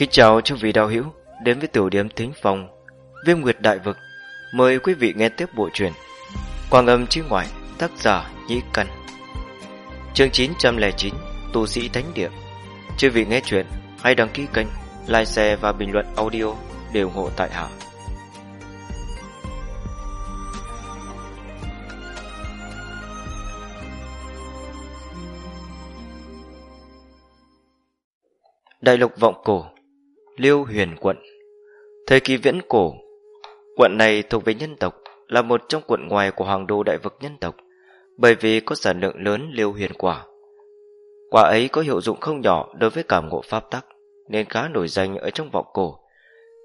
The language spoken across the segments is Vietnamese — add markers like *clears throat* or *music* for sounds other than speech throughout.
Kính chào chư vị đạo hữu đến với tiểu điểm thính phòng Viêm Nguyệt Đại Vực. Mời quý vị nghe tiếp bộ truyện Quang âm chi ngoại tác giả Nhĩ Căn. Chương 909 Tu sĩ Thánh Địa. Chư vị nghe chuyện hãy đăng ký kênh, like share và bình luận audio để ủng hộ tại hạ. Đại lục vọng cổ Liêu huyền quận. Thời kỳ viễn cổ, Quận này thuộc về nhân tộc, Là một trong quận ngoài của hoàng đô đại vực nhân tộc, Bởi vì có sản lượng lớn liêu huyền quả. Quả ấy có hiệu dụng không nhỏ đối với cảm ngộ pháp tắc, Nên khá nổi danh ở trong vọng cổ.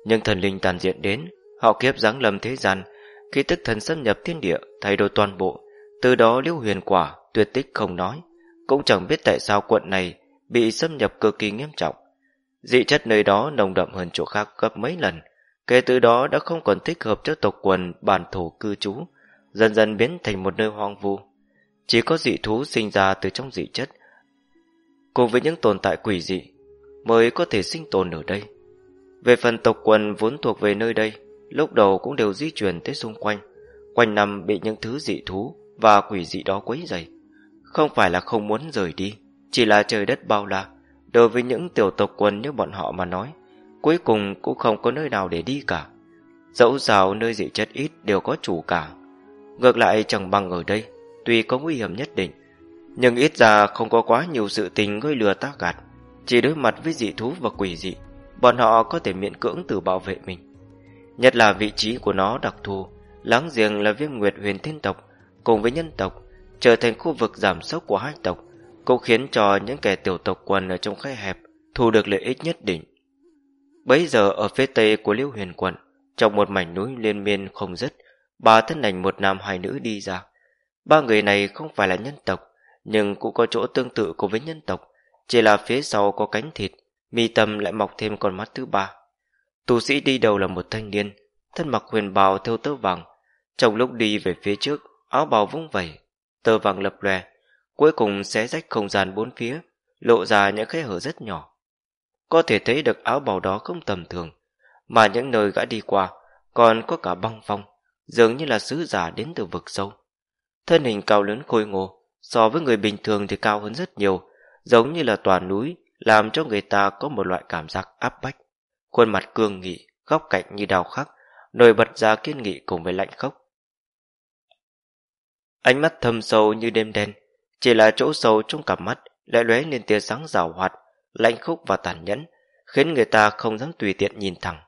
Nhưng thần linh tàn diện đến, Họ kiếp giáng lâm thế gian, Khi tức thần xâm nhập thiên địa, Thay đổi toàn bộ, Từ đó liêu huyền quả tuyệt tích không nói. Cũng chẳng biết tại sao quận này Bị xâm nhập cực kỳ nghiêm trọng. Dị chất nơi đó nồng đậm hơn chỗ khác gấp mấy lần, kể từ đó đã không còn thích hợp cho tộc quần bản thổ cư trú, dần dần biến thành một nơi hoang vu. Chỉ có dị thú sinh ra từ trong dị chất, cùng với những tồn tại quỷ dị, mới có thể sinh tồn ở đây. Về phần tộc quần vốn thuộc về nơi đây, lúc đầu cũng đều di chuyển tới xung quanh, quanh năm bị những thứ dị thú và quỷ dị đó quấy rầy. Không phải là không muốn rời đi, chỉ là trời đất bao la, Đối với những tiểu tộc quân như bọn họ mà nói, Cuối cùng cũng không có nơi nào để đi cả. Dẫu sao nơi dị chất ít đều có chủ cả. Ngược lại chẳng bằng ở đây, Tuy có nguy hiểm nhất định, Nhưng ít ra không có quá nhiều sự tình gây lừa ta gạt. Chỉ đối mặt với dị thú và quỷ dị, Bọn họ có thể miễn cưỡng tự bảo vệ mình. Nhất là vị trí của nó đặc thù, Láng giềng là viêm nguyệt huyền thiên tộc, Cùng với nhân tộc, Trở thành khu vực giảm sốc của hai tộc cũng khiến cho những kẻ tiểu tộc quần ở trong khe hẹp thu được lợi ích nhất định. Bấy giờ ở phía tây của Liêu Huyền quận, trong một mảnh núi liên miên không dứt, ba thân ảnh một nam hai nữ đi ra. Ba người này không phải là nhân tộc, nhưng cũng có chỗ tương tự cùng với nhân tộc, chỉ là phía sau có cánh thịt, mi tâm lại mọc thêm con mắt thứ ba. Tu sĩ đi đầu là một thanh niên, thân mặc huyền bào theo tơ vàng, trong lúc đi về phía trước, áo bào vung vẩy, tơ vàng lập lòe, cuối cùng xé rách không gian bốn phía, lộ ra những khe hở rất nhỏ. Có thể thấy được áo bào đó không tầm thường, mà những nơi gã đi qua còn có cả băng phong, dường như là sứ giả đến từ vực sâu. Thân hình cao lớn khôi ngô, so với người bình thường thì cao hơn rất nhiều, giống như là tòa núi, làm cho người ta có một loại cảm giác áp bách. Khuôn mặt cương nghị, góc cạnh như đào khắc, nổi bật ra kiên nghị cùng với lạnh khốc. Ánh mắt thâm sâu như đêm đen, chỉ là chỗ sâu trong cặp mắt lại lóe lên tia sáng rào hoạt, lạnh khúc và tàn nhẫn, khiến người ta không dám tùy tiện nhìn thẳng.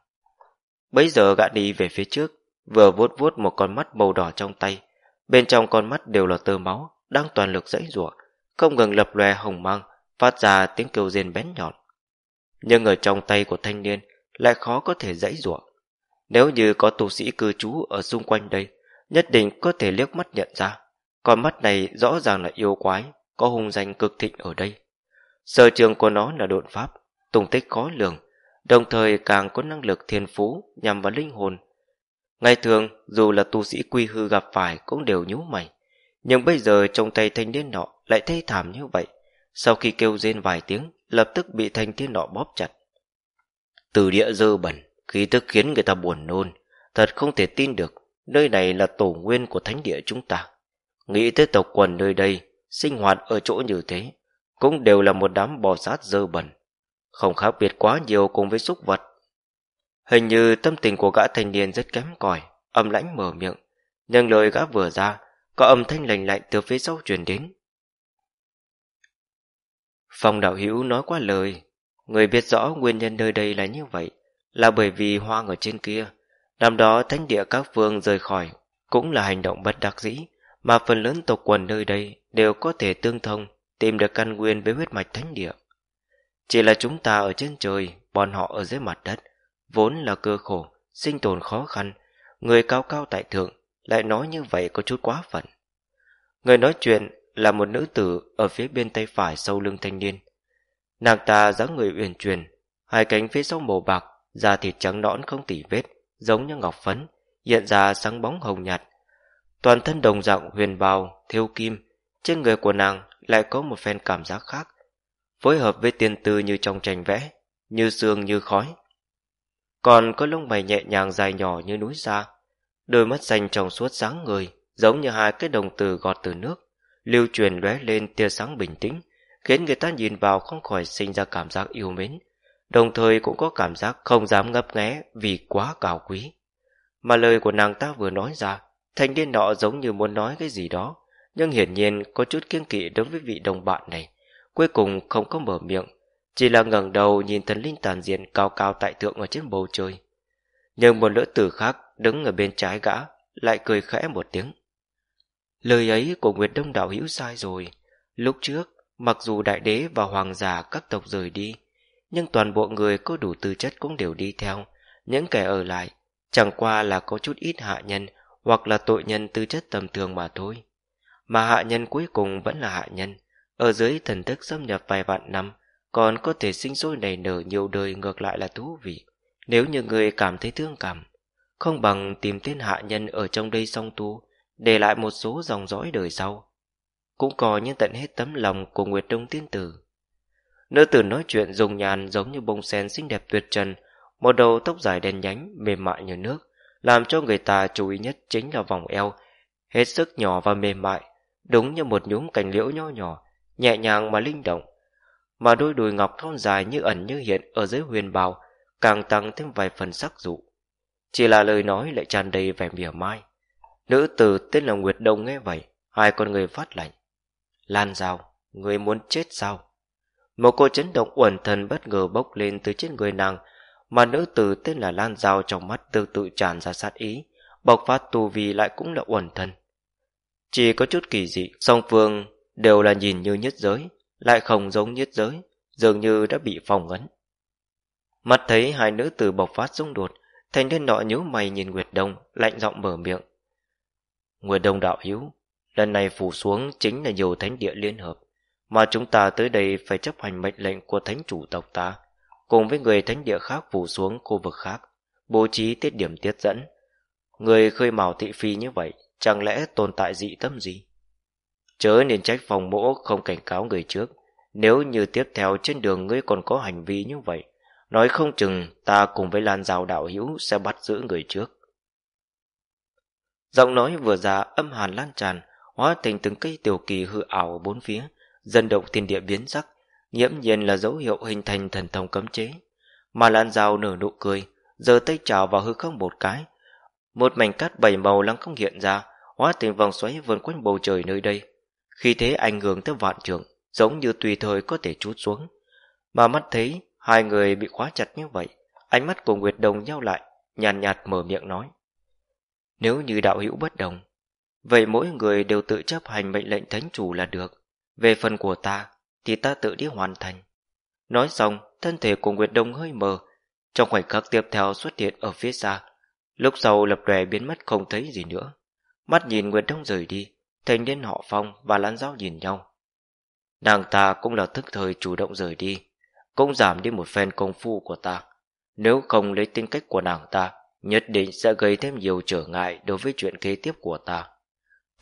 Bấy giờ gã đi về phía trước, vừa vuốt vuốt một con mắt màu đỏ trong tay. Bên trong con mắt đều là tơ máu, đang toàn lực dãy rủa, không ngừng lập lòe hồng mang, phát ra tiếng kêu rên bén nhọn. Nhưng ở trong tay của thanh niên lại khó có thể dãy rủa. Nếu như có tu sĩ cư trú ở xung quanh đây, nhất định có thể liếc mắt nhận ra. Con mắt này rõ ràng là yêu quái, có hung danh cực thịnh ở đây. Sở trường của nó là độn pháp, tung tích khó lường, đồng thời càng có năng lực thiên phú nhằm vào linh hồn. Ngày thường, dù là tu sĩ quy hư gặp phải cũng đều nhú mày, nhưng bây giờ trong tay thanh niên nọ lại thê thảm như vậy. Sau khi kêu rên vài tiếng, lập tức bị thanh niên nọ bóp chặt. Từ địa dơ bẩn, khí tức khiến người ta buồn nôn, thật không thể tin được, nơi này là tổ nguyên của thánh địa chúng ta. Nghĩ tới tộc quần nơi đây, sinh hoạt ở chỗ như thế, cũng đều là một đám bò sát dơ bẩn, không khác biệt quá nhiều cùng với súc vật. Hình như tâm tình của gã thanh niên rất kém cỏi, âm lãnh mở miệng, nhưng lời gã vừa ra, có âm thanh lành lạnh từ phía sau truyền đến. Phong đạo hữu nói qua lời, người biết rõ nguyên nhân nơi đây là như vậy, là bởi vì hoang ở trên kia, năm đó thánh địa các phương rời khỏi, cũng là hành động bất đắc dĩ, mà phần lớn tộc quần nơi đây đều có thể tương thông, tìm được căn nguyên với huyết mạch thánh địa. Chỉ là chúng ta ở trên trời, bọn họ ở dưới mặt đất, vốn là cơ khổ, sinh tồn khó khăn, người cao cao tại thượng, lại nói như vậy có chút quá phận. Người nói chuyện là một nữ tử ở phía bên tay phải sau lưng thanh niên. Nàng ta dáng người uyển chuyển, hai cánh phía sau màu bạc, da thịt trắng nõn không tỉ vết, giống như ngọc phấn, hiện ra sáng bóng hồng nhạt, Toàn thân đồng dạng huyền bào, thêu kim, trên người của nàng lại có một phen cảm giác khác, phối hợp với tiên tư như trong tranh vẽ, như sương như khói. Còn có lông mày nhẹ nhàng dài nhỏ như núi xa, đôi mắt xanh trong suốt sáng người, giống như hai cái đồng từ gọt từ nước, lưu truyền lóe lên tia sáng bình tĩnh, khiến người ta nhìn vào không khỏi sinh ra cảm giác yêu mến, đồng thời cũng có cảm giác không dám ngấp nghé vì quá cao quý. Mà lời của nàng ta vừa nói ra, thanh niên nọ giống như muốn nói cái gì đó, nhưng hiển nhiên có chút kiêng kỵ đối với vị đồng bạn này, cuối cùng không có mở miệng, chỉ là ngẩng đầu nhìn thần linh tàn diện cao cao tại thượng ở trên bầu trời. Nhưng một lỡ tử khác đứng ở bên trái gã, lại cười khẽ một tiếng. Lời ấy của Nguyệt Đông Đạo hữu sai rồi. Lúc trước, mặc dù đại đế và hoàng giả các tộc rời đi, nhưng toàn bộ người có đủ tư chất cũng đều đi theo. Những kẻ ở lại, chẳng qua là có chút ít hạ nhân hoặc là tội nhân tư chất tầm thường mà thôi. Mà hạ nhân cuối cùng vẫn là hạ nhân, ở dưới thần thức xâm nhập vài vạn năm, còn có thể sinh sôi nảy nở nhiều đời ngược lại là thú vị. Nếu như người cảm thấy thương cảm, không bằng tìm tên hạ nhân ở trong đây song tu, để lại một số dòng dõi đời sau. Cũng coi như tận hết tấm lòng của Nguyệt Đông Tiên Tử. Nữ tử nói chuyện dùng nhàn giống như bông sen xinh đẹp tuyệt trần, một đầu tóc dài đen nhánh, mềm mại như nước, làm cho người ta chú ý nhất chính là vòng eo, hết sức nhỏ và mềm mại, đúng như một nhúm cành liễu nho nhỏ, nhẹ nhàng mà linh động. Mà đôi đùi ngọc thon dài như ẩn như hiện ở dưới huyền bào, càng tăng thêm vài phần sắc dụ. Chỉ là lời nói lại tràn đầy vẻ mỉa mai. Nữ tử tên là Nguyệt Đông nghe vậy, hai con người phát lạnh. Lan rào, người muốn chết sao? Một cô chấn động uẩn thần bất ngờ bốc lên từ trên người nàng, mà nữ tử tên là Lan Giao trong mắt tương tự tràn ra sát ý, bộc phát tu vi lại cũng là uẩn thân, Chỉ có chút kỳ dị, song phương đều là nhìn như nhất giới, lại không giống nhất giới, dường như đã bị phòng ấn. Mắt thấy hai nữ tử bộc phát xung đột, thành niên nọ nhíu mày nhìn Nguyệt Đông, lạnh giọng mở miệng. Nguyệt Đông đạo hữu, lần này phủ xuống chính là nhiều thánh địa liên hợp, mà chúng ta tới đây phải chấp hành mệnh lệnh của thánh chủ tộc ta, cùng với người thánh địa khác phủ xuống khu vực khác, bố trí tiết điểm tiết dẫn. Người khơi mào thị phi như vậy, chẳng lẽ tồn tại dị tâm gì? Chớ nên trách phòng mỗ không cảnh cáo người trước, nếu như tiếp theo trên đường ngươi còn có hành vi như vậy, nói không chừng ta cùng với Lan Giao đạo hữu sẽ bắt giữ người trước. Giọng nói vừa ra âm hàn lan tràn, hóa thành từng cây tiểu kỳ hư ảo ở bốn phía, dân động thiên địa biến sắc, nhiễm nhiên là dấu hiệu hình thành thần thông cấm chế. Mà Lan Giao nở nụ cười, giơ tay trào vào hư không một cái. Một mảnh cát bảy màu lăng không hiện ra, hóa thành vòng xoáy vườn quanh bầu trời nơi đây. Khi thế ảnh hưởng tới vạn trường, giống như tùy thời có thể trút xuống. Mà mắt thấy hai người bị khóa chặt như vậy, ánh mắt của Nguyệt Đồng nhau lại, nhàn nhạt, nhạt mở miệng nói. Nếu như đạo hữu bất đồng, vậy mỗi người đều tự chấp hành mệnh lệnh thánh chủ là được. Về phần của ta, thì ta tự đi hoàn thành. Nói xong, thân thể của Nguyệt Đông hơi mờ, trong khoảnh khắc tiếp theo xuất hiện ở phía xa. Lúc sau lập đòe biến mất không thấy gì nữa. Mắt nhìn Nguyệt Đông rời đi, thành niên họ phong và lán giáo nhìn nhau. Nàng ta cũng là thức thời chủ động rời đi, cũng giảm đi một phen công phu của ta. Nếu không lấy tính cách của nàng ta, nhất định sẽ gây thêm nhiều trở ngại đối với chuyện kế tiếp của ta.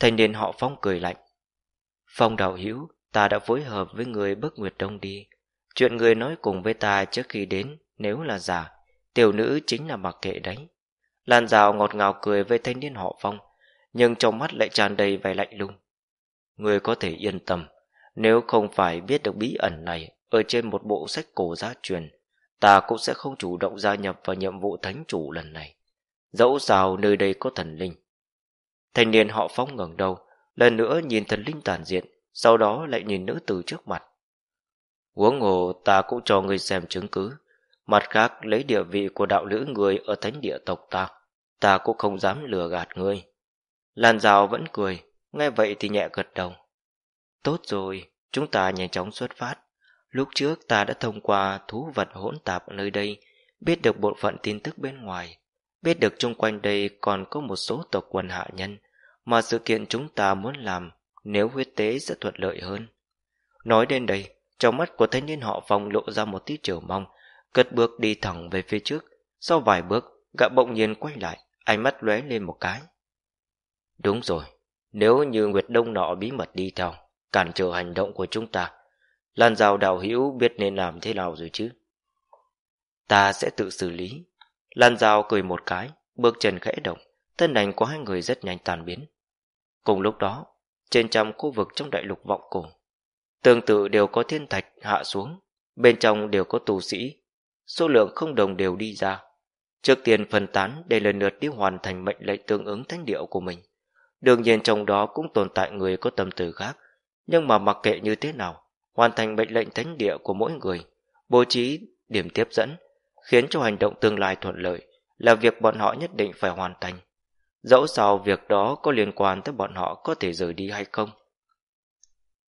Thanh niên họ Phong cười lạnh. Phong đạo hữu, ta đã phối hợp với người bước Nguyệt Đông đi. Chuyện người nói cùng với ta trước khi đến, nếu là giả, tiểu nữ chính là mặc kệ đấy. Lan rào ngọt ngào cười với thanh niên họ Phong, nhưng trong mắt lại tràn đầy vẻ lạnh lùng. Người có thể yên tâm, nếu không phải biết được bí ẩn này ở trên một bộ sách cổ gia truyền, ta cũng sẽ không chủ động gia nhập vào nhiệm vụ thánh chủ lần này. Dẫu sao nơi đây có thần linh. Thanh niên họ Phong ngẩng đầu, lần nữa nhìn thần linh tàn diện, sau đó lại nhìn nữ tử trước mặt. Huống hồ ta cũng cho người xem chứng cứ. Mặt khác lấy địa vị của đạo lữ người ở thánh địa tộc ta, ta cũng không dám lừa gạt ngươi. Lan rào vẫn cười, nghe vậy thì nhẹ gật đầu. Tốt rồi, chúng ta nhanh chóng xuất phát. Lúc trước ta đã thông qua thú vật hỗn tạp ở nơi đây, biết được bộ phận tin tức bên ngoài, biết được chung quanh đây còn có một số tộc quần hạ nhân, mà sự kiện chúng ta muốn làm nếu huyết tế sẽ thuận lợi hơn. Nói đến đây, trong mắt của thanh niên họ phòng lộ ra một tí chờ mong, cất bước đi thẳng về phía trước. Sau vài bước, gã bỗng nhiên quay lại, ánh mắt lóe lên một cái. Đúng rồi, nếu như Nguyệt Đông nọ bí mật đi theo, cản trở hành động của chúng ta, Lan Giao Đào hữu biết nên làm thế nào rồi chứ? Ta sẽ tự xử lý. Lan Giao cười một cái, bước chân khẽ động, thân ảnh của hai người rất nhanh tàn biến. Cùng lúc đó, trên trăm khu vực trong đại lục vọng cổ, tương tự đều có thiên thạch hạ xuống, bên trong đều có tù sĩ, số lượng không đồng đều đi ra. Trước tiên phân tán để lần lượt đi hoàn thành mệnh lệnh tương ứng thánh điệu của mình. Đương nhiên trong đó cũng tồn tại người có tâm tư khác, nhưng mà mặc kệ như thế nào, hoàn thành mệnh lệnh thánh địa của mỗi người, bố trí điểm tiếp dẫn, khiến cho hành động tương lai thuận lợi, là việc bọn họ nhất định phải hoàn thành. Dẫu sao việc đó có liên quan tới bọn họ có thể rời đi hay không.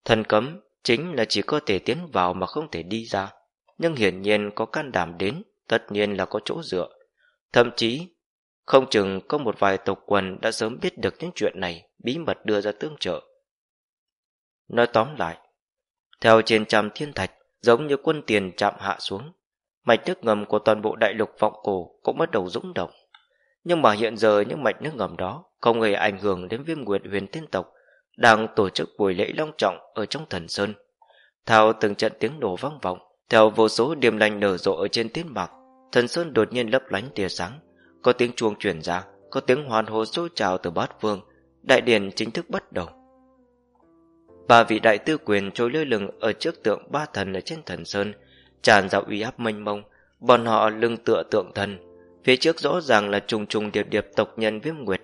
Thần cấm chính là chỉ có thể tiến vào mà không thể đi ra, nhưng hiển nhiên có can đảm đến, tất nhiên là có chỗ dựa. Thậm chí, không chừng có một vài tộc quần đã sớm biết được những chuyện này, bí mật đưa ra tương trợ. Nói tóm lại, theo trên trăm thiên thạch, giống như quân tiền chạm hạ xuống, mạch nước ngầm của toàn bộ đại lục vọng cổ cũng bắt đầu rũng động. Nhưng mà hiện giờ những mạch nước ngầm đó không hề ảnh hưởng đến viêm nguyệt huyền tiên tộc đang tổ chức buổi lễ long trọng ở trong thần sơn. Theo từng trận tiếng nổ vang vọng, theo vô số điểm lành nở rộ ở trên tiến mạc, thần sơn đột nhiên lấp lánh tia sáng, có tiếng chuông truyền ra, có tiếng hoàn hồ xô trào từ bát vương, đại điển chính thức bắt đầu. Ba vị đại tư quyền trôi lơ lửng ở trước tượng ba thần ở trên thần sơn, tràn ra uy áp mênh mông, bọn họ lưng tựa tượng thần, phía trước rõ ràng là trùng trùng điệp điệp tộc nhân viêm nguyệt.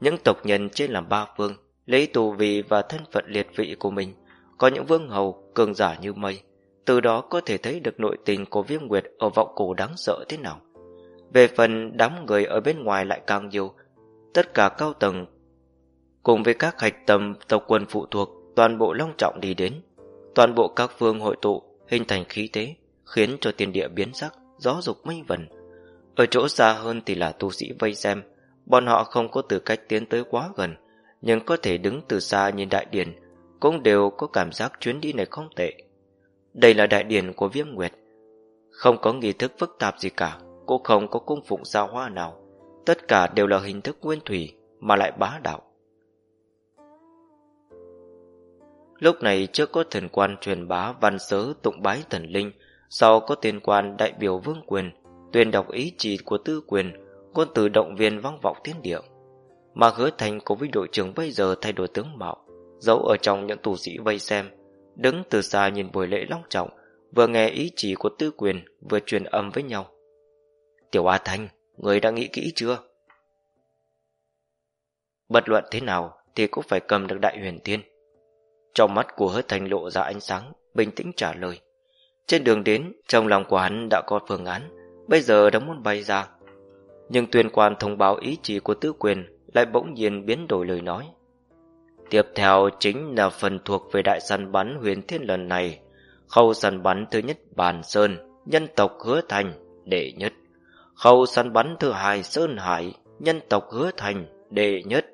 Những tộc nhân trên làm ba phương, lấy tù vị và thân phận liệt vị của mình, có những vương hầu cường giả như mây, từ đó có thể thấy được nội tình của viêm nguyệt ở vọng cổ đáng sợ thế nào. Về phần đám người ở bên ngoài lại càng nhiều, tất cả cao tầng cùng với các hạch tầm tộc quân phụ thuộc toàn bộ long trọng đi đến. Toàn bộ các phương hội tụ hình thành khí thế, khiến cho tiền địa biến sắc, gió dục mây vần. Ở chỗ xa hơn thì là tu sĩ vây xem, bọn họ không có tư cách tiến tới quá gần, nhưng có thể đứng từ xa nhìn đại điển, cũng đều có cảm giác chuyến đi này không tệ. Đây là đại điển của viêm nguyệt, không có nghi thức phức tạp gì cả, cũng không có cung phụng sao hoa nào, tất cả đều là hình thức nguyên thủy mà lại bá đạo. Lúc này chưa có thần quan truyền bá văn sớ tụng bái thần linh, sau có tiên quan đại biểu vương quyền, tuyên đọc ý chỉ của tư quyền, ngôn từ động viên vang vọng thiên địa. Mà hứa thành cùng với đội trưởng bây giờ thay đổi tướng mạo, giấu ở trong những tù sĩ vây xem, đứng từ xa nhìn buổi lễ long trọng, vừa nghe ý chỉ của tư quyền, vừa truyền âm với nhau. Tiểu A Thanh, người đã nghĩ kỹ chưa? Bất luận thế nào thì cũng phải cầm được đại huyền tiên. Trong mắt của hứa thành lộ ra ánh sáng, bình tĩnh trả lời. Trên đường đến, trong lòng của hắn đã có phương án, bây giờ đã muốn bay ra. Nhưng tuyên quan thông báo ý chỉ của tứ quyền lại bỗng nhiên biến đổi lời nói. Tiếp theo chính là phần thuộc về đại săn bắn huyền thiên lần này. Khâu săn bắn thứ nhất Bàn Sơn, nhân tộc hứa thành, đệ nhất. Khâu săn bắn thứ hai Sơn Hải, nhân tộc hứa thành, đệ nhất.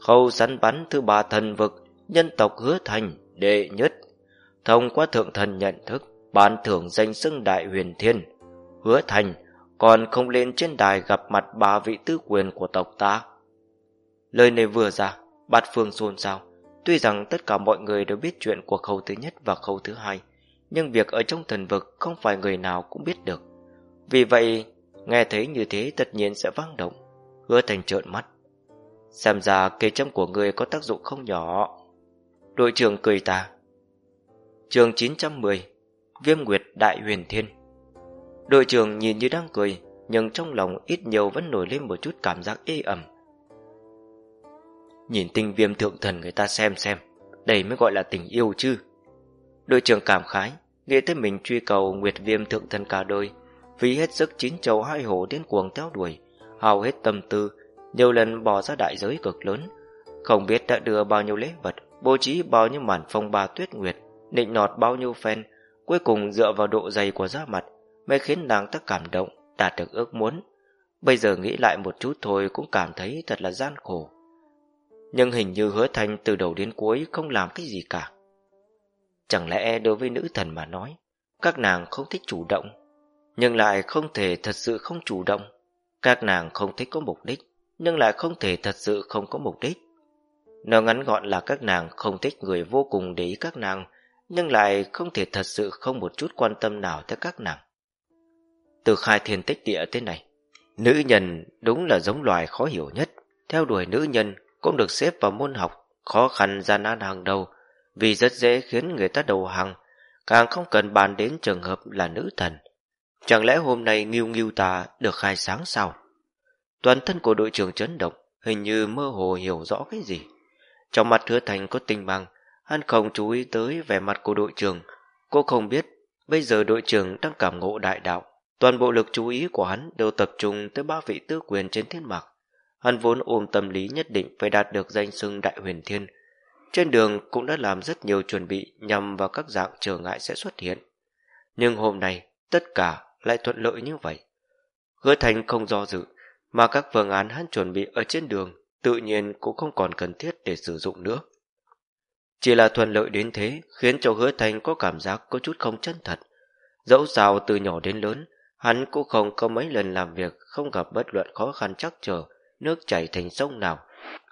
Khâu săn bắn thứ ba thần vực, nhân tộc hứa thành đệ nhất thông qua thượng thần nhận thức ban thưởng danh xưng đại huyền thiên hứa thành, còn không lên trên đài gặp mặt ba vị tư quyền của tộc ta. Lời này vừa ra, bát phương xôn xao. Tuy rằng tất cả mọi người đều biết chuyện của khâu thứ nhất và khâu thứ hai, nhưng việc ở trong thần vực không phải người nào cũng biết được. Vì vậy, nghe thấy như thế tất nhiên sẽ vang động. Hứa thành trợn mắt. Xem ra kê châm của người có tác dụng không nhỏ. Đội trưởng cười ta. Trường 910 Viêm Nguyệt Đại Huyền Thiên. Đội trưởng nhìn như đang cười Nhưng trong lòng ít nhiều vẫn nổi lên một chút cảm giác ê ẩm. Nhìn tinh viêm thượng thần người ta xem xem Đây mới gọi là tình yêu chứ. Đội trưởng cảm khái Nghĩ tới mình truy cầu Nguyệt viêm thượng thần cả đời Phí hết sức chín châu hai hổ đến cuồng theo đuổi Hào hết tâm tư Nhiều lần bỏ ra đại giới cực lớn. Không biết đã đưa bao nhiêu lễ vật bố trí bao nhiêu màn phong ba tuyết nguyệt, nịnh nọt bao nhiêu phen, cuối cùng dựa vào độ dày của da mặt mới khiến nàng ta cảm động, đạt được ước muốn. Bây giờ nghĩ lại một chút thôi cũng cảm thấy thật là gian khổ. Nhưng hình như hứa thanh từ đầu đến cuối không làm cái gì cả. Chẳng lẽ đối với nữ thần mà nói, các nàng không thích chủ động, nhưng lại không thể thật sự không chủ động. Các nàng không thích có mục đích, nhưng lại không thể thật sự không có mục đích. Nó ngắn gọn là các nàng không thích người vô cùng để ý các nàng, nhưng lại không thể thật sự không một chút quan tâm nào tới các nàng từ khai thiên tích địa thế này. Nữ nhân đúng là giống loài khó hiểu nhất. Theo đuổi nữ nhân cũng được xếp vào môn học khó khăn gian nan hàng đầu vì rất dễ khiến người ta đầu hàng, càng không cần bàn đến trường hợp là nữ thần. Chẳng lẽ hôm nay nghiêu nghiêu ta được khai sáng sao? Toàn thân của đội trưởng chấn động, hình như mơ hồ hiểu rõ cái gì. Trong mặt hứa thành có tinh bằng, hắn không chú ý tới vẻ mặt của đội trưởng. Cô không biết, bây giờ đội trưởng đang cảm ngộ đại đạo. Toàn bộ lực chú ý của hắn đều tập trung tới ba vị tư quyền trên thiên mạc. Hắn vốn ôm tâm lý nhất định phải đạt được danh xưng đại huyền thiên. Trên đường cũng đã làm rất nhiều chuẩn bị nhằm vào các dạng trở ngại sẽ xuất hiện. Nhưng hôm nay, tất cả lại thuận lợi như vậy. Hứa thành không do dự, mà các phương án hắn chuẩn bị ở trên đường tự nhiên cũng không còn cần thiết để sử dụng nữa. Chỉ là thuận lợi đến thế khiến cho hứa thành có cảm giác có chút không chân thật. Dẫu sao từ nhỏ đến lớn, hắn cũng không có mấy lần làm việc không gặp bất luận khó khăn chắc trở, nước chảy thành sông nào.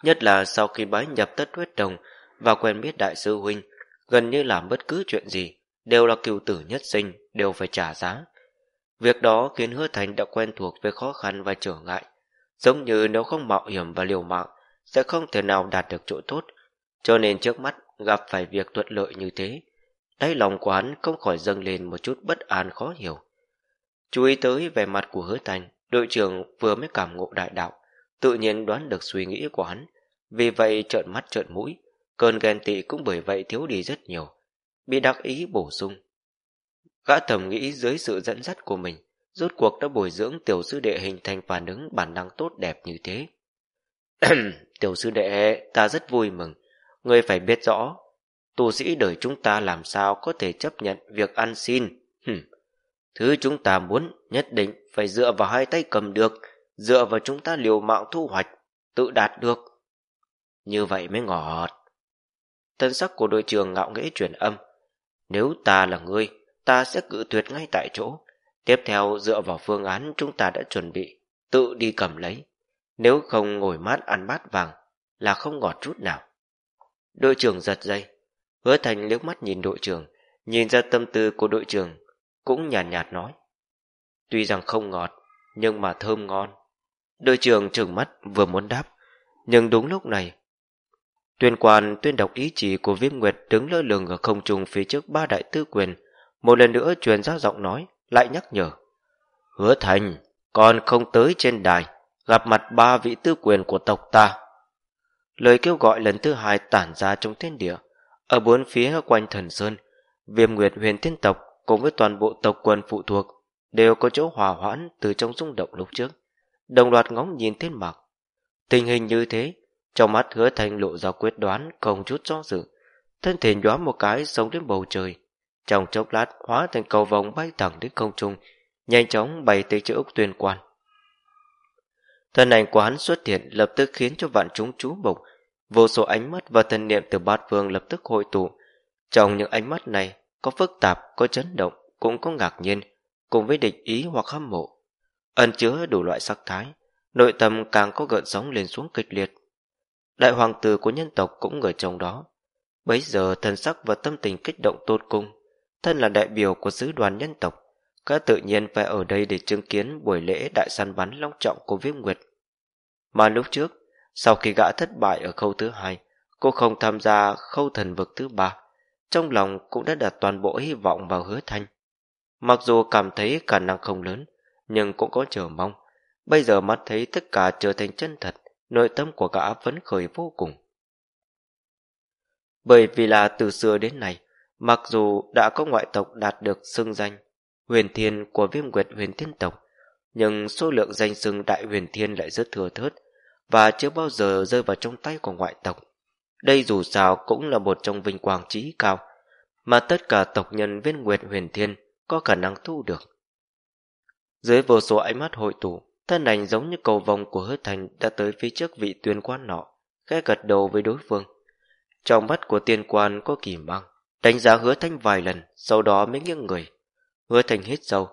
Nhất là sau khi bái nhập tất huyết đồng và quen biết đại sư huynh, gần như làm bất cứ chuyện gì, đều là cựu tử nhất sinh, đều phải trả giá. Việc đó khiến hứa thành đã quen thuộc với khó khăn và trở ngại, giống như nếu không mạo hiểm và liều mạng, sẽ không thể nào đạt được chỗ tốt, cho nên trước mắt gặp phải việc thuận lợi như thế, đáy lòng của hắn không khỏi dâng lên một chút bất an khó hiểu. Chú ý tới vẻ mặt của hứa thành, đội trưởng vừa mới cảm ngộ đại đạo, tự nhiên đoán được suy nghĩ của hắn, vì vậy trợn mắt trợn mũi, cơn ghen tị cũng bởi vậy thiếu đi rất nhiều, bị đặc ý bổ sung. Gã thầm nghĩ dưới sự dẫn dắt của mình, rốt cuộc đã bồi dưỡng tiểu sư đệ hình thành phản ứng bản năng tốt đẹp như thế. *clears throat* tiểu sư đệ, ta rất vui mừng, ngươi phải biết rõ, tu sĩ đời chúng ta làm sao có thể chấp nhận việc ăn xin. Hừm. Thứ chúng ta muốn nhất định phải dựa vào hai tay cầm được, dựa vào chúng ta liều mạng thu hoạch, tự đạt được. Như vậy mới ngọt. tân sắc của đội trường ngạo nghễ truyền âm. Nếu ta là ngươi, ta sẽ cự tuyệt ngay tại chỗ. Tiếp theo dựa vào phương án chúng ta đã chuẩn bị, tự đi cầm lấy. Nếu không ngồi mát ăn bát vàng, là không ngọt chút nào. Đội trưởng giật dây. Hứa thành liếc mắt nhìn đội trưởng, nhìn ra tâm tư của đội trưởng, cũng nhàn nhạt, nhạt nói. Tuy rằng không ngọt, nhưng mà thơm ngon. Đội trưởng trừng mắt vừa muốn đáp, nhưng đúng lúc này, tuyên quan tuyên đọc ý chỉ của viêm nguyệt đứng lơ lửng ở không trung phía trước ba đại tư quyền, một lần nữa truyền ra giọng nói, lại nhắc nhở. Hứa thành, còn không tới trên đài, gặp mặt ba vị tư quyền của tộc ta. Lời kêu gọi lần thứ hai tản ra trong thiên địa, ở bốn phía quanh thần sơn, viêm nguyệt huyền thiên tộc cùng với toàn bộ tộc quần phụ thuộc đều có chỗ hòa hoãn từ trong rung động lúc trước, đồng loạt ngóng nhìn thiên mạc. Tình hình như thế, trong mắt hứa thành lộ ra quyết đoán không chút do dự, thân thể nhoáng một cái sống đến bầu trời, trong chốc lát hóa thành cầu vòng bay thẳng đến không trung, nhanh chóng bay tới chỗ ốc tuyên quan. Thân ảnh của hắn xuất hiện lập tức khiến cho vạn chúng chú mục, vô số ánh mắt và thần niệm từ bát vương lập tức hội tụ. Trong những ánh mắt này, có phức tạp, có chấn động, cũng có ngạc nhiên, cùng với địch ý hoặc hâm mộ. Ẩn chứa đủ loại sắc thái, nội tâm càng có gợn sóng lên xuống kịch liệt. Đại hoàng tử của nhân tộc cũng ở trong đó. Bấy giờ thần sắc và tâm tình kích động tột cung, thân là đại biểu của sứ đoàn nhân tộc, các tự nhiên phải ở đây để chứng kiến buổi lễ đại săn bắn long trọng của viêm nguyệt. Mà lúc trước, sau khi gã thất bại ở khâu thứ hai, cô không tham gia khâu thần vực thứ ba, trong lòng cũng đã đặt toàn bộ hy vọng vào hứa thanh. Mặc dù cảm thấy khả năng không lớn, nhưng cũng có chờ mong. Bây giờ mắt thấy tất cả trở thành chân thật, nội tâm của gã vẫn khởi vô cùng. Bởi vì là từ xưa đến nay, mặc dù đã có ngoại tộc đạt được xưng danh huyền thiên của viêm nguyệt huyền thiên tộc, nhưng số lượng danh xưng đại huyền thiên lại rất thừa thớt và chưa bao giờ rơi vào trong tay của ngoại tộc. Đây dù sao cũng là một trong vinh quang trí cao, mà tất cả tộc nhân viên nguyệt huyền thiên có khả năng thu được. Dưới vô số ánh mắt hội tụ, thân ảnh giống như cầu vòng của hứa thành đã tới phía trước vị tuyên quan nọ, khẽ gật đầu với đối phương. Trong mắt của tiên quan có kỳ băng đánh giá hứa thanh vài lần, sau đó mới nghiêng người. Hứa thành hít sâu.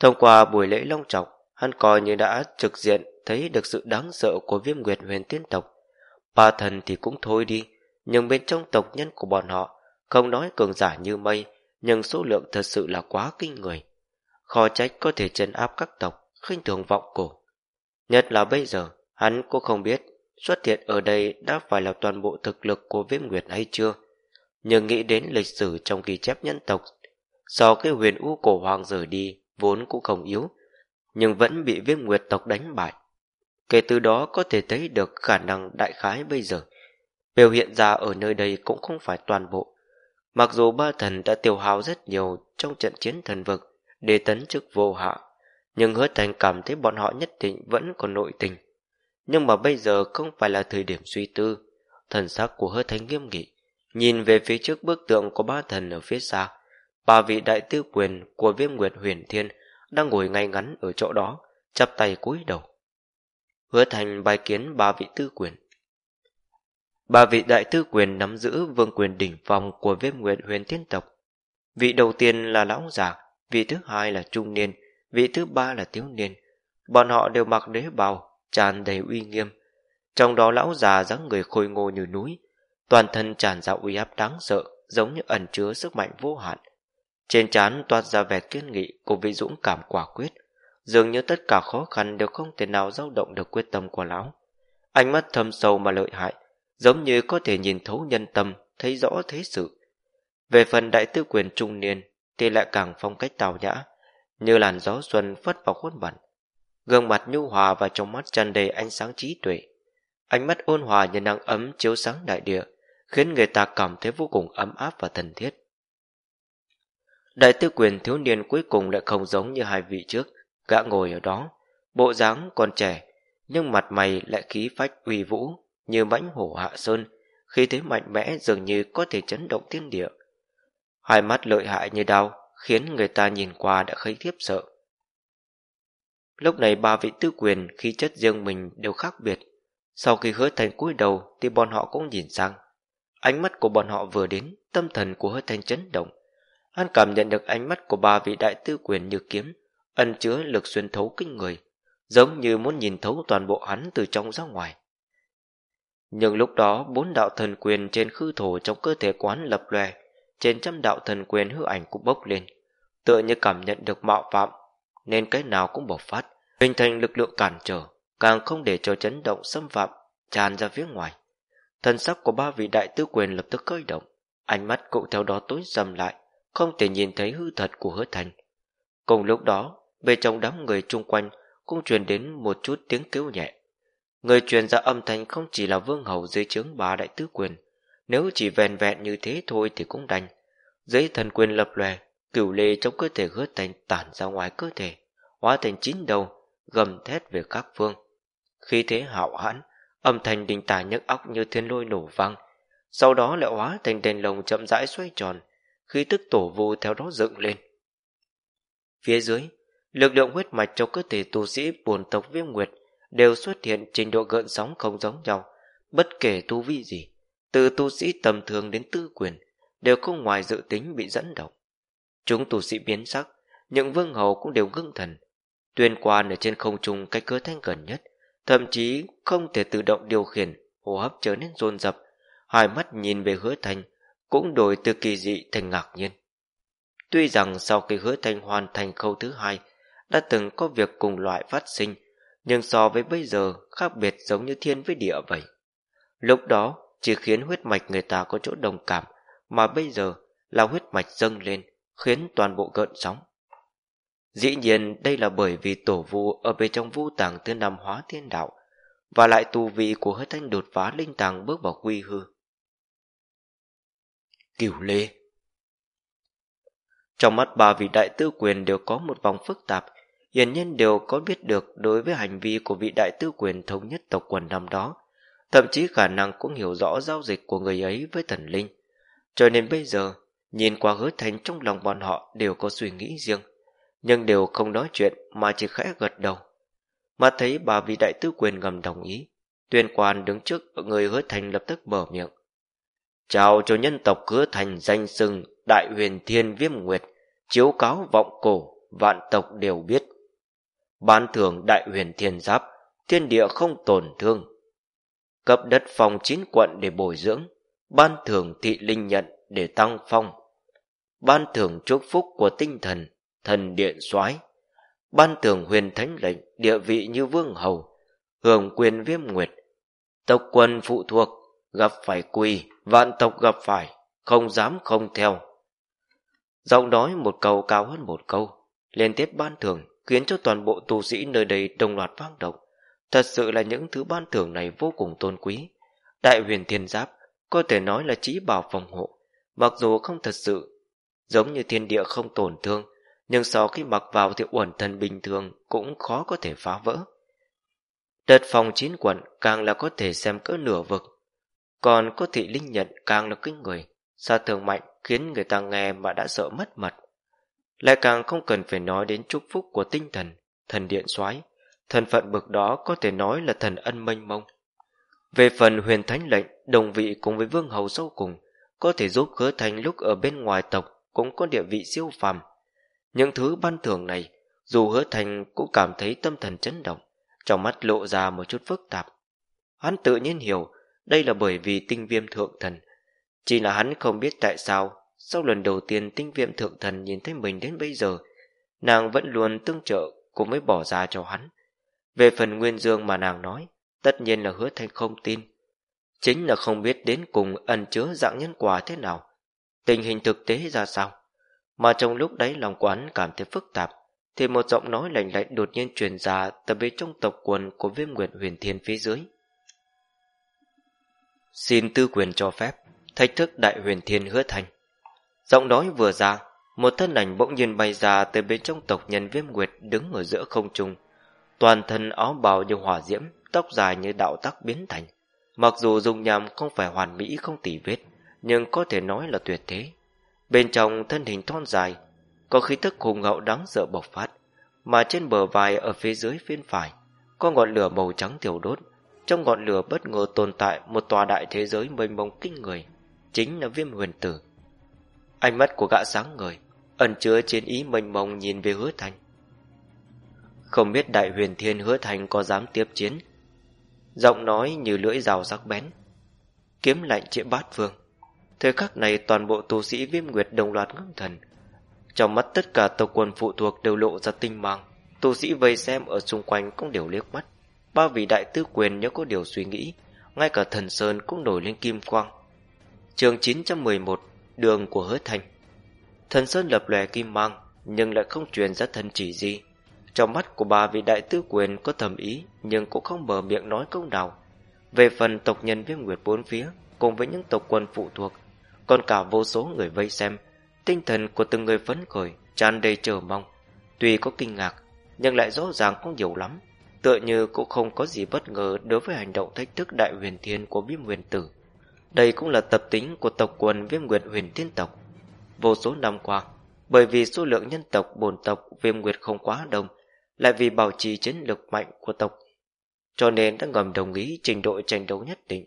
Thông qua buổi lễ long trọng, hắn coi như đã trực diện thấy được sự đáng sợ của viêm nguyệt huyền tiên tộc. Ba thần thì cũng thôi đi, nhưng bên trong tộc nhân của bọn họ, không nói cường giả như mây, nhưng số lượng thật sự là quá kinh người. khó trách có thể chấn áp các tộc, khinh thường vọng cổ. Nhất là bây giờ, hắn cũng không biết xuất hiện ở đây đã phải là toàn bộ thực lực của viêm nguyệt hay chưa. Nhưng nghĩ đến lịch sử trong ghi chép nhân tộc, sau cái huyền u cổ hoàng rời đi, vốn cũng không yếu, nhưng vẫn bị viêm nguyệt tộc đánh bại. Kể từ đó có thể thấy được khả năng đại khái bây giờ. Biểu hiện ra ở nơi đây cũng không phải toàn bộ. Mặc dù ba thần đã tiêu hao rất nhiều trong trận chiến thần vực để tấn chức vô hạ, nhưng hứa thành cảm thấy bọn họ nhất định vẫn còn nội tình. Nhưng mà bây giờ không phải là thời điểm suy tư. Thần sắc của hứa thành nghiêm nghị, nhìn về phía trước bức tượng của ba thần ở phía xa. Ba vị đại tư quyền của viêm nguyệt huyền thiên đang ngồi ngay ngắn ở chỗ đó, chắp tay cúi đầu. Hứa thành bài kiến ba vị tư quyền. Ba vị đại tư quyền nắm giữ vương quyền đỉnh phong của viêm nguyệt huyền thiên tộc. Vị đầu tiên là lão già, vị thứ hai là trung niên, vị thứ ba là thiếu niên. Bọn họ đều mặc đế bào, tràn đầy uy nghiêm. Trong đó lão già dáng người khôi ngô như núi, toàn thân tràn ra uy áp đáng sợ, giống như ẩn chứa sức mạnh vô hạn. Trên trán toát ra vẻ kiên nghị của vị dũng cảm quả quyết, dường như tất cả khó khăn đều không thể nào dao động được quyết tâm của lão. Ánh mắt thâm sâu mà lợi hại, giống như có thể nhìn thấu nhân tâm, thấy rõ thế sự. Về phần đại tư quyền trung niên thì lại càng phong cách tào nhã, như làn gió xuân phất vào khuôn mặt gương mặt nhu hòa và trong mắt tràn đầy ánh sáng trí tuệ. Ánh mắt ôn hòa như nắng ấm chiếu sáng đại địa, khiến người ta cảm thấy vô cùng ấm áp và thân thiết. Đại tư quyền thiếu niên cuối cùng lại không giống như hai vị trước, gã ngồi ở đó, bộ dáng còn trẻ, nhưng mặt mày lại khí phách uy vũ, như mãnh hổ hạ sơn, khi thế mạnh mẽ dường như có thể chấn động thiên địa. Hai mắt lợi hại như đau, khiến người ta nhìn qua đã khấy thiếp sợ. Lúc này ba vị tư quyền khi chất riêng mình đều khác biệt. Sau khi hứa thành cúi đầu thì bọn họ cũng nhìn sang. Ánh mắt của bọn họ vừa đến, tâm thần của hứa thành chấn động. Hắn cảm nhận được ánh mắt của ba vị đại tư quyền như kiếm, ẩn chứa lực xuyên thấu kinh người, giống như muốn nhìn thấu toàn bộ hắn từ trong ra ngoài. Nhưng lúc đó bốn đạo thần quyền trên khư thổ trong cơ thể quán lập lòe, trên trăm đạo thần quyền hư ảnh cũng bốc lên, tựa như cảm nhận được mạo phạm, nên cái nào cũng bộc phát, hình thành lực lượng cản trở, càng không để cho chấn động xâm phạm tràn ra phía ngoài. Thần sắc của ba vị đại tư quyền lập tức cơi động, ánh mắt cũng theo đó tối sầm lại, không thể nhìn thấy hư thật của hứa thành. Cùng lúc đó, bên trong đám người chung quanh cũng truyền đến một chút tiếng kêu nhẹ. Người truyền ra âm thanh không chỉ là vương hầu dưới trướng bà đại tứ quyền, nếu chỉ vẹn vẹn như thế thôi thì cũng đành. Dưới thần quyền lập lòe, cửu lê trong cơ thể hứa thành tản ra ngoài cơ thể, hóa thành chín đầu, gầm thét về các phương. Khi thế hạo hãn, âm thanh đình tả nhức óc như thiên lôi nổ vang, sau đó lại hóa thành đèn lồng chậm rãi xoay tròn, khí tức tổ vô theo đó dựng lên. Phía dưới, lực lượng huyết mạch trong cơ thể tu sĩ bổn tộc viêm nguyệt đều xuất hiện trình độ gợn sóng không giống nhau, bất kể tu vi gì, từ tu sĩ tầm thường đến tư quyền, đều không ngoài dự tính bị dẫn động. Chúng tu sĩ biến sắc, những vương hầu cũng đều ngưng thần, Tuyên quan ở trên không trung cách cơ thanh gần nhất, thậm chí không thể tự động điều khiển, hô hấp trở nên rồn rập, hai mắt nhìn về hứa thanh, cũng đổi từ kỳ dị thành ngạc nhiên. Tuy rằng sau khi hứa thanh hoàn thành khâu thứ hai, đã từng có việc cùng loại phát sinh, nhưng so với bây giờ khác biệt giống như thiên với địa vậy. Lúc đó chỉ khiến huyết mạch người ta có chỗ đồng cảm, mà bây giờ là huyết mạch dâng lên, khiến toàn bộ gợn sóng. Dĩ nhiên đây là bởi vì tổ vu ở bên trong vu tàng thứ năm hóa thiên đạo, và lại tu vị của hơi thanh đột phá linh tàng bước vào quy hư. Cửu Lê Trong mắt ba vị đại tư quyền đều có một vòng phức tạp, hiển nhiên đều có biết được đối với hành vi của vị đại tư quyền thống nhất tộc quần năm đó, thậm chí khả năng cũng hiểu rõ giao dịch của người ấy với thần linh. Cho nên bây giờ, nhìn qua hứa thành trong lòng bọn họ đều có suy nghĩ riêng nhưng đều không nói chuyện mà chỉ khẽ gật đầu. Mà thấy bà vị đại tư quyền ngầm đồng ý, tuyên quan đứng trước người hứa thành lập tức mở miệng. Chào cho nhân tộc hứa thành danh sưng đại huyền thiên viêm nguyệt, chiếu cáo vọng cổ, vạn tộc đều biết. Ban thưởng đại huyền thiên giáp, thiên địa không tổn thương. Cấp đất phòng chín quận để bồi dưỡng, ban thưởng thị linh nhận để tăng phong. Ban thưởng chúc phúc của tinh thần, thần điện soái ban thưởng huyền thánh lệnh địa vị như vương hầu hưởng quyền viêm nguyệt tộc quân phụ thuộc gặp phải quỳ vạn tộc gặp phải không dám không theo giọng nói một câu cao hơn một câu liên tiếp ban thưởng khiến cho toàn bộ tu sĩ nơi đây đồng loạt vang động. Thật sự là những thứ ban thưởng này vô cùng tôn quý. Đại huyền thiên giáp có thể nói là trí bảo phòng hộ. Mặc dù không thật sự giống như thiên địa không tổn thương, nhưng sau khi mặc vào thì uẩn thần bình thường cũng khó có thể phá vỡ. Đợt phòng chín quận càng là có thể xem cỡ nửa vực. Còn có thị linh nhận càng là kinh người xa thường mạnh khiến người ta nghe mà đã sợ mất mật lại càng không cần phải nói đến chúc phúc của tinh thần thần điện soái. Thần phận bực đó có thể nói là thần ân mênh mông. Về phần huyền thánh lệnh, đồng vị cùng với vương hầu sau cùng, có thể giúp hứa thành lúc ở bên ngoài tộc cũng có địa vị siêu phàm. Những thứ ban thưởng này, dù hứa thành cũng cảm thấy tâm thần chấn động, trong mắt lộ ra một chút phức tạp. Hắn tự nhiên hiểu, đây là bởi vì tinh viêm thượng thần. Chỉ là hắn không biết tại sao sau lần đầu tiên tinh viện thượng thần nhìn thấy mình đến bây giờ, nàng vẫn luôn tương trợ cũng mới bỏ ra cho hắn. Về phần nguyên dương mà nàng nói, tất nhiên là hứa thanh không tin. Chính là không biết đến cùng ẩn chứa dạng nhân quả thế nào, tình hình thực tế ra sao. Mà trong lúc đấy lòng quán cảm thấy phức tạp, thì một giọng nói lạnh lạnh đột nhiên truyền ra từ bên trong tộc quần của viêm nguyệt huyền thiên phía dưới. Xin tư quyền cho phép, thách thức đại huyền thiên hứa thành giọng nói vừa ra, một thân ảnh bỗng nhiên bay ra từ bên trong tộc nhân viêm nguyệt đứng ở giữa không trung. Toàn thân áo bào như hỏa diễm, tóc dài như đạo tắc biến thành. Mặc dù dùng nhằm không phải hoàn mỹ không tỉ vết, nhưng có thể nói là tuyệt thế. Bên trong thân hình thon dài, có khí tức hùng hậu đáng sợ bộc phát, mà trên bờ vai ở phía dưới phiên phải, có ngọn lửa màu trắng thiểu đốt. Trong ngọn lửa bất ngờ tồn tại một tòa đại thế giới mênh mông kinh người, chính là viêm huyền tử ánh mắt của gã sáng ngời, ẩn chứa chiến ý mênh mông nhìn về hứa thành. Không biết đại huyền thiên hứa thành có dám tiếp chiến. Giọng nói như lưỡi rào sắc bén. Kiếm lạnh chĩa bát phương. Thời khắc này toàn bộ tu sĩ viêm nguyệt đồng loạt ngưng thần. Trong mắt tất cả tộc quân phụ thuộc đều lộ ra tinh mang. Tu sĩ vây xem ở xung quanh cũng đều liếc mắt. Ba vị đại tư quyền nhớ có điều suy nghĩ ngay cả thần sơn cũng nổi lên kim quang. Trường 911 đường của hứa thành. Thần sơn lập lòe kim mang, nhưng lại không truyền ra thần chỉ gì. Trong mắt của bà vị đại tư quyền có thầm ý, nhưng cũng không mở miệng nói câu nào. Về phần tộc nhân viêm nguyệt bốn phía, cùng với những tộc quân phụ thuộc, còn cả vô số người vây xem, tinh thần của từng người phấn khởi, tràn đầy chờ mong. Tuy có kinh ngạc, nhưng lại rõ ràng không nhiều lắm, tựa như cũng không có gì bất ngờ đối với hành động thách thức đại huyền thiên của viêm huyền tử đây cũng là tập tính của tộc quần viêm nguyệt huyền thiên tộc. Vô số năm qua, bởi vì số lượng nhân tộc bổn tộc, viêm nguyệt không quá đông, lại vì bảo trì chiến lực mạnh của tộc, cho nên đã ngầm đồng ý trình độ tranh đấu nhất định.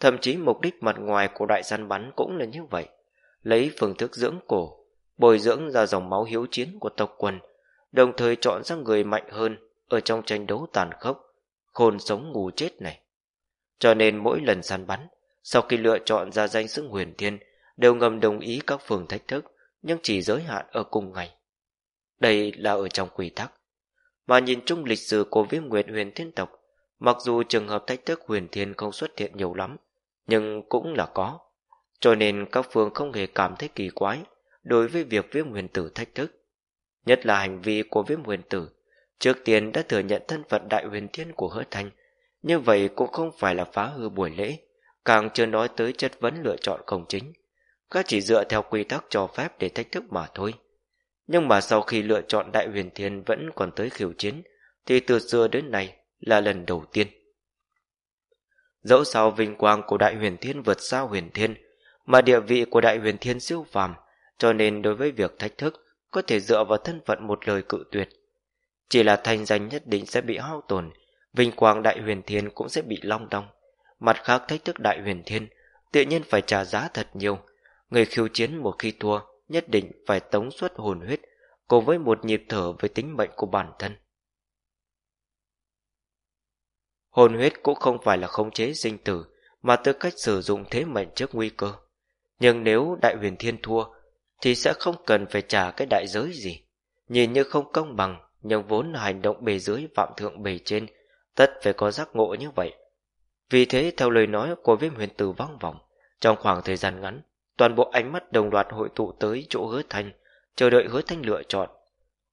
Thậm chí mục đích mặt ngoài của đại săn bắn cũng là như vậy. Lấy phương thức dưỡng cổ, bồi dưỡng ra dòng máu hiếu chiến của tộc quần, đồng thời chọn ra người mạnh hơn ở trong tranh đấu tàn khốc, khôn sống ngủ chết này. Cho nên mỗi lần săn bắn sau khi lựa chọn ra danh xưng huyền thiên, đều ngầm đồng ý các phương thách thức, nhưng chỉ giới hạn ở cùng ngày. Đây là ở trong quy tắc. Mà nhìn chung lịch sử của viêm nguyệt huyền thiên tộc, mặc dù trường hợp thách thức huyền thiên không xuất hiện nhiều lắm, nhưng cũng là có. Cho nên các phương không hề cảm thấy kỳ quái đối với việc viêm huyền tử thách thức. Nhất là hành vi của viêm huyền tử, trước tiên đã thừa nhận thân phận đại huyền thiên của hứa thanh, như vậy cũng không phải là phá hư buổi lễ càng chưa nói tới chất vấn lựa chọn công chính. Các chỉ dựa theo quy tắc cho phép để thách thức mà thôi. Nhưng mà sau khi lựa chọn đại huyền thiên vẫn còn tới khiêu chiến, thì từ xưa đến nay là lần đầu tiên. Dẫu sao vinh quang của đại huyền thiên vượt xa huyền thiên, mà địa vị của đại huyền thiên siêu phàm, cho nên đối với việc thách thức, có thể dựa vào thân phận một lời cự tuyệt. Chỉ là thành danh nhất định sẽ bị hao tổn, vinh quang đại huyền thiên cũng sẽ bị long đong mặt khác thách thức đại huyền thiên tự nhiên phải trả giá thật nhiều. Người khiêu chiến một khi thua nhất định phải tống xuất hồn huyết cùng với một nhịp thở với tính mệnh của bản thân. Hồn huyết cũng không phải là khống chế sinh tử mà tư cách sử dụng thế mệnh trước nguy cơ. Nhưng nếu đại huyền thiên thua thì sẽ không cần phải trả cái đại giới gì. Nhìn như không công bằng, nhưng vốn là hành động bề dưới phạm thượng bề trên, tất phải có giác ngộ như vậy. Vì thế, theo lời nói của viêm huyền tử vang vọng, trong khoảng thời gian ngắn, toàn bộ ánh mắt đồng loạt hội tụ tới chỗ hứa thanh, chờ đợi hứa thanh lựa chọn.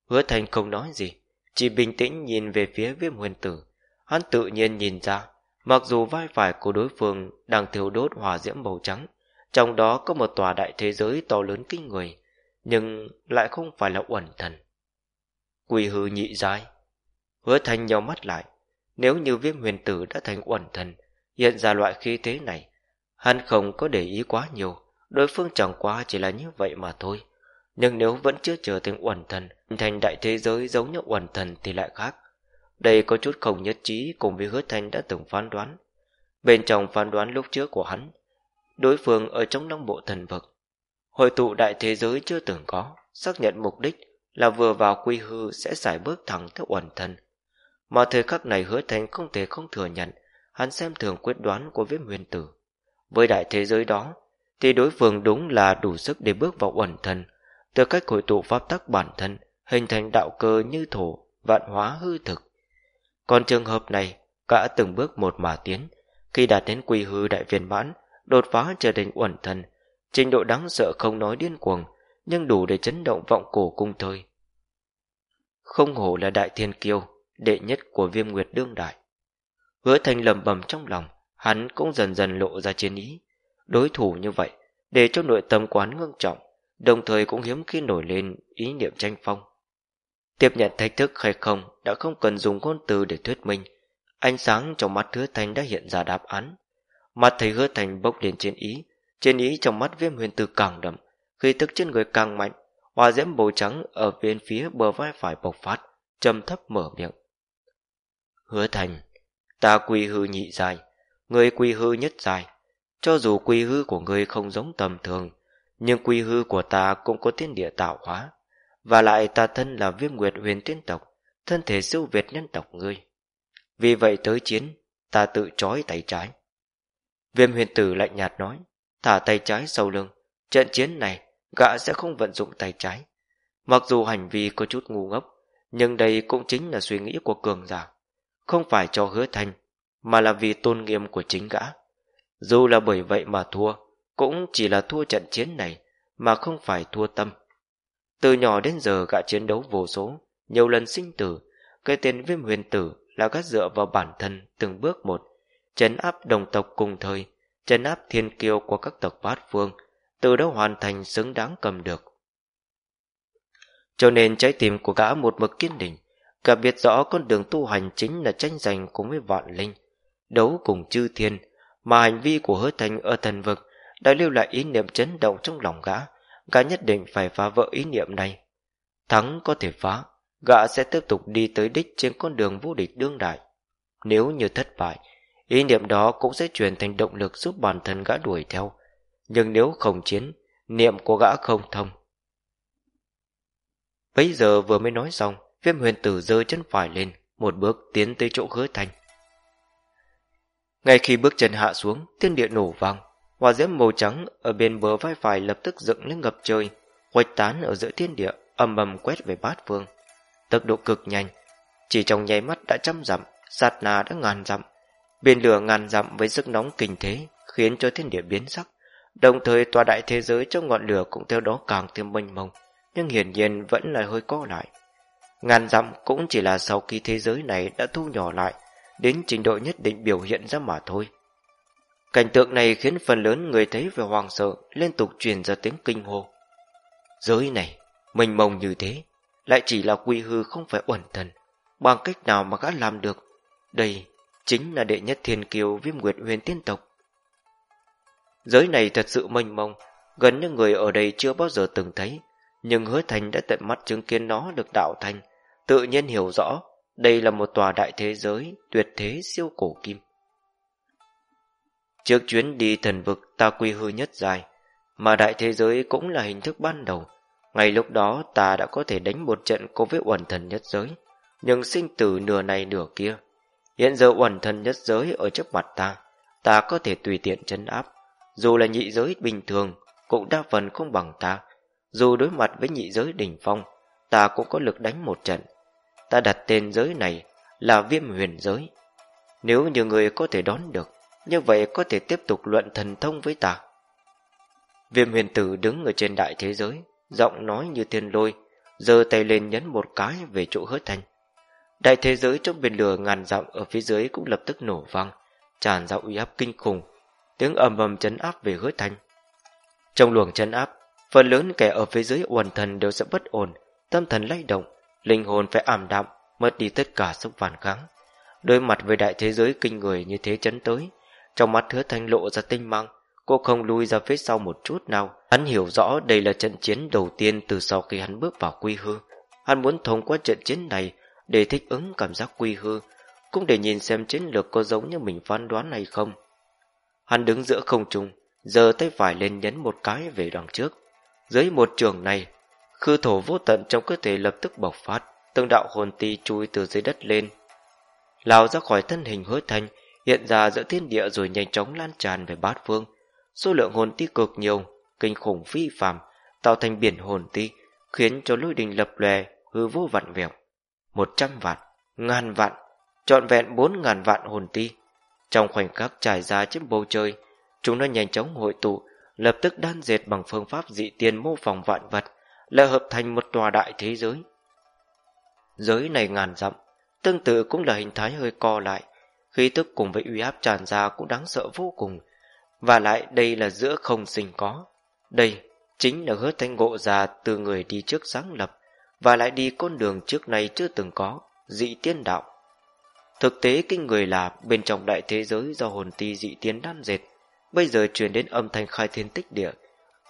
Hứa thanh không nói gì, chỉ bình tĩnh nhìn về phía viêm huyền tử. Hắn tự nhiên nhìn ra, mặc dù vai phải của đối phương đang thiêu đốt hỏa diễm màu trắng, trong đó có một tòa đại thế giới to lớn kinh người, nhưng lại không phải là uẩn thần. Quỳ hư nhị giai. Hứa thanh nhau mắt lại, nếu như viêm huyền tử đã thành uẩn thần, hiện ra loại khí thế này, hắn không có để ý quá nhiều, đối phương chẳng qua chỉ là như vậy mà thôi. Nhưng nếu vẫn chưa trở thành uẩn thần, thành đại thế giới giống như uẩn thần thì lại khác. Đây có chút không nhất trí cùng với hứa thanh đã từng phán đoán. Bên trong phán đoán lúc trước của hắn, đối phương ở trong năm bộ thần vực. Hội tụ đại thế giới chưa từng có, xác nhận mục đích là vừa vào quy hư sẽ giải bước thẳng tới uẩn thần. Mà thời khắc này hứa thanh không thể không thừa nhận, hắn xem thường quyết đoán của viêm huyền tử. Với đại thế giới đó, thì đối phương đúng là đủ sức để bước vào uẩn thần, từ cách hội tụ pháp tắc bản thân, hình thành đạo cơ như thổ, vạn hóa hư thực. Còn trường hợp này, cả từng bước một mà tiến, khi đạt đến quy hư đại viên mãn, đột phá trở thành uẩn thần, trình độ đáng sợ không nói điên cuồng, nhưng đủ để chấn động vọng cổ cung thời. Không hổ là đại thiên kiêu, đệ nhất của viêm nguyệt đương đại. Hứa thành lầm bầm trong lòng, hắn cũng dần dần lộ ra chiến ý. Đối thủ như vậy, để cho nội tâm quán ngưng trọng, đồng thời cũng hiếm khi nổi lên ý niệm tranh phong. Tiếp nhận thách thức hay không đã không cần dùng ngôn từ để thuyết minh, ánh sáng trong mắt hứa thành đã hiện ra đáp án. Mắt thấy hứa thành bốc lên trên ý, trên ý trong mắt viêm huyền từ càng đậm, khi tức trên người càng mạnh, hòa diễm màu trắng ở bên phía bờ vai phải bộc phát, trầm thấp mở miệng. Hứa thành, ta quy hư nhị dài, người quy hư nhất dài. Cho dù quy hư của ngươi không giống tầm thường, nhưng quy hư của ta cũng có thiên địa tạo hóa. Và lại ta thân là viêm nguyệt huyền tiên tộc, thân thể siêu việt nhân tộc ngươi. Vì vậy tới chiến, ta tự trói tay trái. Viêm huyền tử lạnh nhạt nói, thả tay trái sau lưng, trận chiến này gã sẽ không vận dụng tay trái. Mặc dù hành vi có chút ngu ngốc, nhưng đây cũng chính là suy nghĩ của cường giả. Không phải cho hứa thanh, mà là vì tôn nghiêm của chính gã. Dù là bởi vậy mà thua, cũng chỉ là thua trận chiến này, mà không phải thua tâm. Từ nhỏ đến giờ gã chiến đấu vô số, nhiều lần sinh tử, cái tên viêm huyền tử là gắt dựa vào bản thân từng bước một, chấn áp đồng tộc cùng thời, chấn áp thiên kiêu của các tộc bát phương, từ đó hoàn thành xứng đáng cầm được. Cho nên trái tim của gã một mực kiên định, cả biết rõ con đường tu hành chính là tranh giành cùng với vạn linh, đấu cùng chư thiên, mà hành vi của hứa thành ở thần vực đã lưu lại ý niệm chấn động trong lòng gã, gã nhất định phải phá vỡ ý niệm này. Thắng có thể phá, gã sẽ tiếp tục đi tới đích trên con đường vô địch đương đại. Nếu như thất bại, ý niệm đó cũng sẽ chuyển thành động lực giúp bản thân gã đuổi theo. Nhưng nếu không chiến, niệm của gã không thông. Bây giờ vừa mới nói xong, viêm huyền tử giơ chân phải lên, một bước tiến tới chỗ hứa thành. Ngay khi bước chân hạ xuống, thiên địa nổ vang, hòa diễm màu trắng ở bên bờ vai phải lập tức dựng lên ngập trời, quạch tán ở giữa thiên địa, ầm ầm quét về bát phương. Tốc độ cực nhanh, chỉ trong nháy mắt đã trăm dặm, sát nà đã ngàn dặm. Biển lửa ngàn dặm với sức nóng kinh thế, khiến cho thiên địa biến sắc. Đồng thời tòa đại thế giới trong ngọn lửa cũng theo đó càng thêm mênh mông, nhưng hiển nhiên vẫn là hơi co lại. Ngàn dặm cũng chỉ là sau khi thế giới này đã thu nhỏ lại, đến trình độ nhất định biểu hiện ra mà thôi. Cảnh tượng này khiến phần lớn người thấy về hoàng sợ liên tục truyền ra tiếng kinh hô. Giới này, mình mông như thế, lại chỉ là quy hư không phải uẩn thần. Bằng cách nào mà gã làm được? Đây chính là đệ nhất thiên kiều viêm nguyệt huyền tiên tộc. Giới này thật sự mênh mông, gần như người ở đây chưa bao giờ từng thấy, nhưng hứa thành đã tận mắt chứng kiến nó được đạo thành, tự nhiên hiểu rõ đây là một tòa đại thế giới tuyệt thế siêu cổ kim. Trước chuyến đi thần vực ta quy hư nhất dài, mà đại thế giới cũng là hình thức ban đầu. Ngay lúc đó ta đã có thể đánh một trận cô với uẩn thần nhất giới, nhưng sinh tử nửa này nửa kia. Hiện giờ uẩn thần nhất giới ở trước mặt ta, ta có thể tùy tiện chấn áp. Dù là nhị giới bình thường, cũng đa phần không bằng ta. Dù đối mặt với nhị giới đỉnh phong, ta cũng có lực đánh một trận. Ta đặt tên giới này là viêm huyền giới. Nếu nhiều người có thể đón được, như vậy có thể tiếp tục luận thần thông với ta. Viêm huyền tử đứng ở trên đại thế giới, giọng nói như thiên lôi, giơ tay lên nhấn một cái về chỗ hứa thanh. Đại thế giới trong biển lửa ngàn dặm ở phía dưới cũng lập tức nổ vang, tràn ra uy áp kinh khủng, tiếng ầm ầm chấn áp về hứa thanh. Trong luồng chấn áp, phần lớn kẻ ở phía dưới uẩn thần đều sẽ bất ổn, tâm thần lay động, linh hồn phải ảm đạm, mất đi tất cả sức phản kháng. Đối mặt với đại thế giới kinh người như thế chấn tới, trong mắt hứa thanh lộ ra tinh mang, cô không lui ra phía sau một chút nào. Hắn hiểu rõ đây là trận chiến đầu tiên từ sau khi hắn bước vào quy hư. Hắn muốn thông qua trận chiến này để thích ứng cảm giác quy hư, cũng để nhìn xem chiến lược có giống như mình phán đoán hay không. Hắn đứng giữa không trung, giơ tay phải lên nhấn một cái về đằng trước. Dưới một trường này, khư thổ vô tận trong cơ thể lập tức bộc phát, từng đạo hồn ti chui từ dưới đất lên. Lao ra khỏi thân hình hứa thanh, hiện ra giữa thiên địa rồi nhanh chóng lan tràn về bát phương. Số lượng hồn ti cực nhiều, kinh khủng phi phàm, tạo thành biển hồn ti, khiến cho lôi đình lập lòe, hư vô vặn vẹo. Một trăm vạn, ngàn vạn, trọn vẹn bốn ngàn vạn hồn ti. Trong khoảnh khắc trải ra trên bầu trời, chúng nó nhanh chóng hội tụ, lập tức đan dệt bằng phương pháp dị tiên mô phỏng vạn vật, lại hợp thành một tòa đại thế giới. Giới này ngàn dặm, tương tự cũng là hình thái hơi co lại, khí tức cùng với uy áp tràn ra cũng đáng sợ vô cùng. Và lại đây là giữa không sinh có. Đây chính là hứa thanh ngộ già từ người đi trước sáng lập, và lại đi con đường trước nay chưa từng có, dị tiên đạo. Thực tế kinh người là bên trong đại thế giới do hồn ti dị tiên đan dệt, bây giờ truyền đến âm thanh khai thiên tích địa.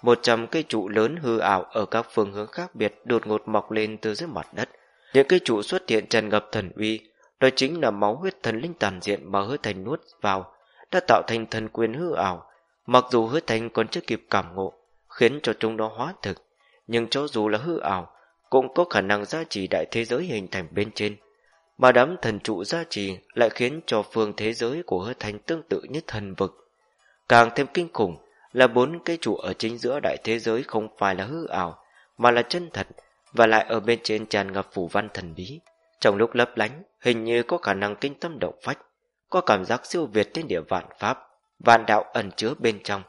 Một trăm cây trụ lớn hư ảo ở các phương hướng khác biệt đột ngột mọc lên từ dưới mặt đất. Những cây trụ xuất hiện tràn ngập thần uy, đó chính là máu huyết thần linh tàn diện mà hứa thành nuốt vào, đã tạo thành thần quyền hư ảo. Mặc dù hứa thành còn chưa kịp cảm ngộ, khiến cho chúng nó hóa thực, nhưng cho dù là hư ảo, cũng có khả năng gia trì đại thế giới hình thành bên trên. Mà đám thần trụ gia trì lại khiến cho phương thế giới của hứa thành tương tự như thần vực. Càng thêm kinh khủng là bốn cây trụ ở chính giữa đại thế giới không phải là hư ảo, mà là chân thật, và lại ở bên trên tràn ngập phủ văn thần bí. Trong lúc lấp lánh, hình như có khả năng kinh tâm động phách, có cảm giác siêu việt trên địa vạn pháp, vạn đạo ẩn chứa bên trong.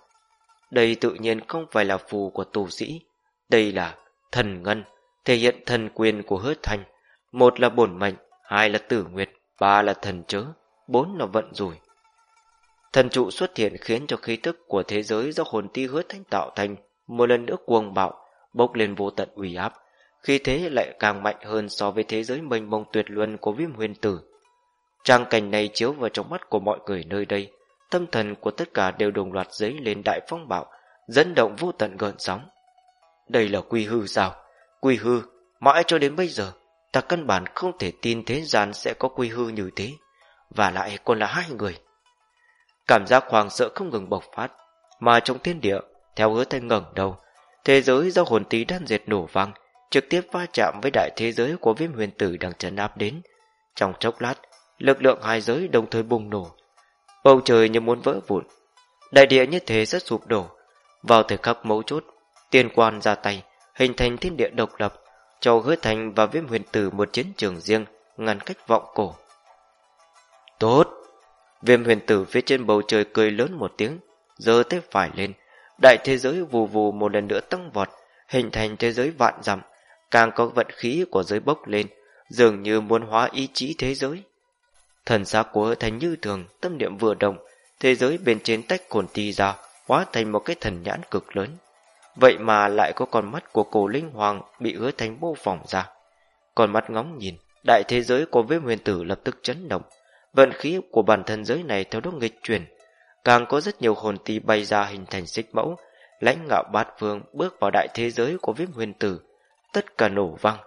Đây tự nhiên không phải là phù của tù sĩ, đây là thần ngân, thể hiện thần quyền của hứa thành Một là bổn mệnh, hai là tử nguyệt, ba là thần chớ, bốn là vận rủi. Thần trụ xuất hiện khiến cho khí tức của thế giới do hồn ti hứa thanh tạo thành một lần nữa cuồng bạo, bốc lên vô tận uy áp, khi thế lại càng mạnh hơn so với thế giới mênh mông tuyệt luân của viêm huyền tử. Trang cảnh này chiếu vào trong mắt của mọi người nơi đây, tâm thần của tất cả đều đồng loạt giấy lên đại phong bạo, dẫn động vô tận gợn sóng. Đây là quy hư sao? Quy hư, mãi cho đến bây giờ, ta căn bản không thể tin thế gian sẽ có quy hư như thế, và lại còn là hai người. Cảm giác hoàng sợ không ngừng bộc phát, mà trong thiên địa, theo hứa thanh ngẩng đầu, thế giới do hồn tí đan diệt nổ vang, trực tiếp va chạm với đại thế giới của viêm huyền tử đang trấn áp đến. Trong chốc lát, lực lượng hai giới đồng thời bùng nổ. Bầu trời như muốn vỡ vụn. Đại địa như thế rất sụp đổ. Vào thời khắc mấu chốt, tiên quan ra tay, hình thành thiên địa độc lập, cho hứa thành và viêm huyền tử một chiến trường riêng, ngăn cách vọng cổ. Tốt! Viêm huyền tử phía trên bầu trời cười lớn một tiếng, giơ tay phải lên, đại thế giới vù vù một lần nữa tăng vọt, hình thành thế giới vạn dặm, càng có vận khí của giới bốc lên, dường như muốn hóa ý chí thế giới. Thần xác của thành như thường, tâm niệm vừa động, thế giới bên trên tách cồn ti ra, hóa thành một cái thần nhãn cực lớn. Vậy mà lại có con mắt của cổ linh hoàng bị hứa thành mô phỏng ra. Con mắt ngóng nhìn, đại thế giới của viêm huyền tử lập tức chấn động. Vận khí của bản thân giới này theo đó nghịch chuyển. Càng có rất nhiều hồn ti bay ra hình thành xích mẫu, lãnh ngạo bát vương bước vào đại thế giới của viêm huyền tử, tất cả nổ vang,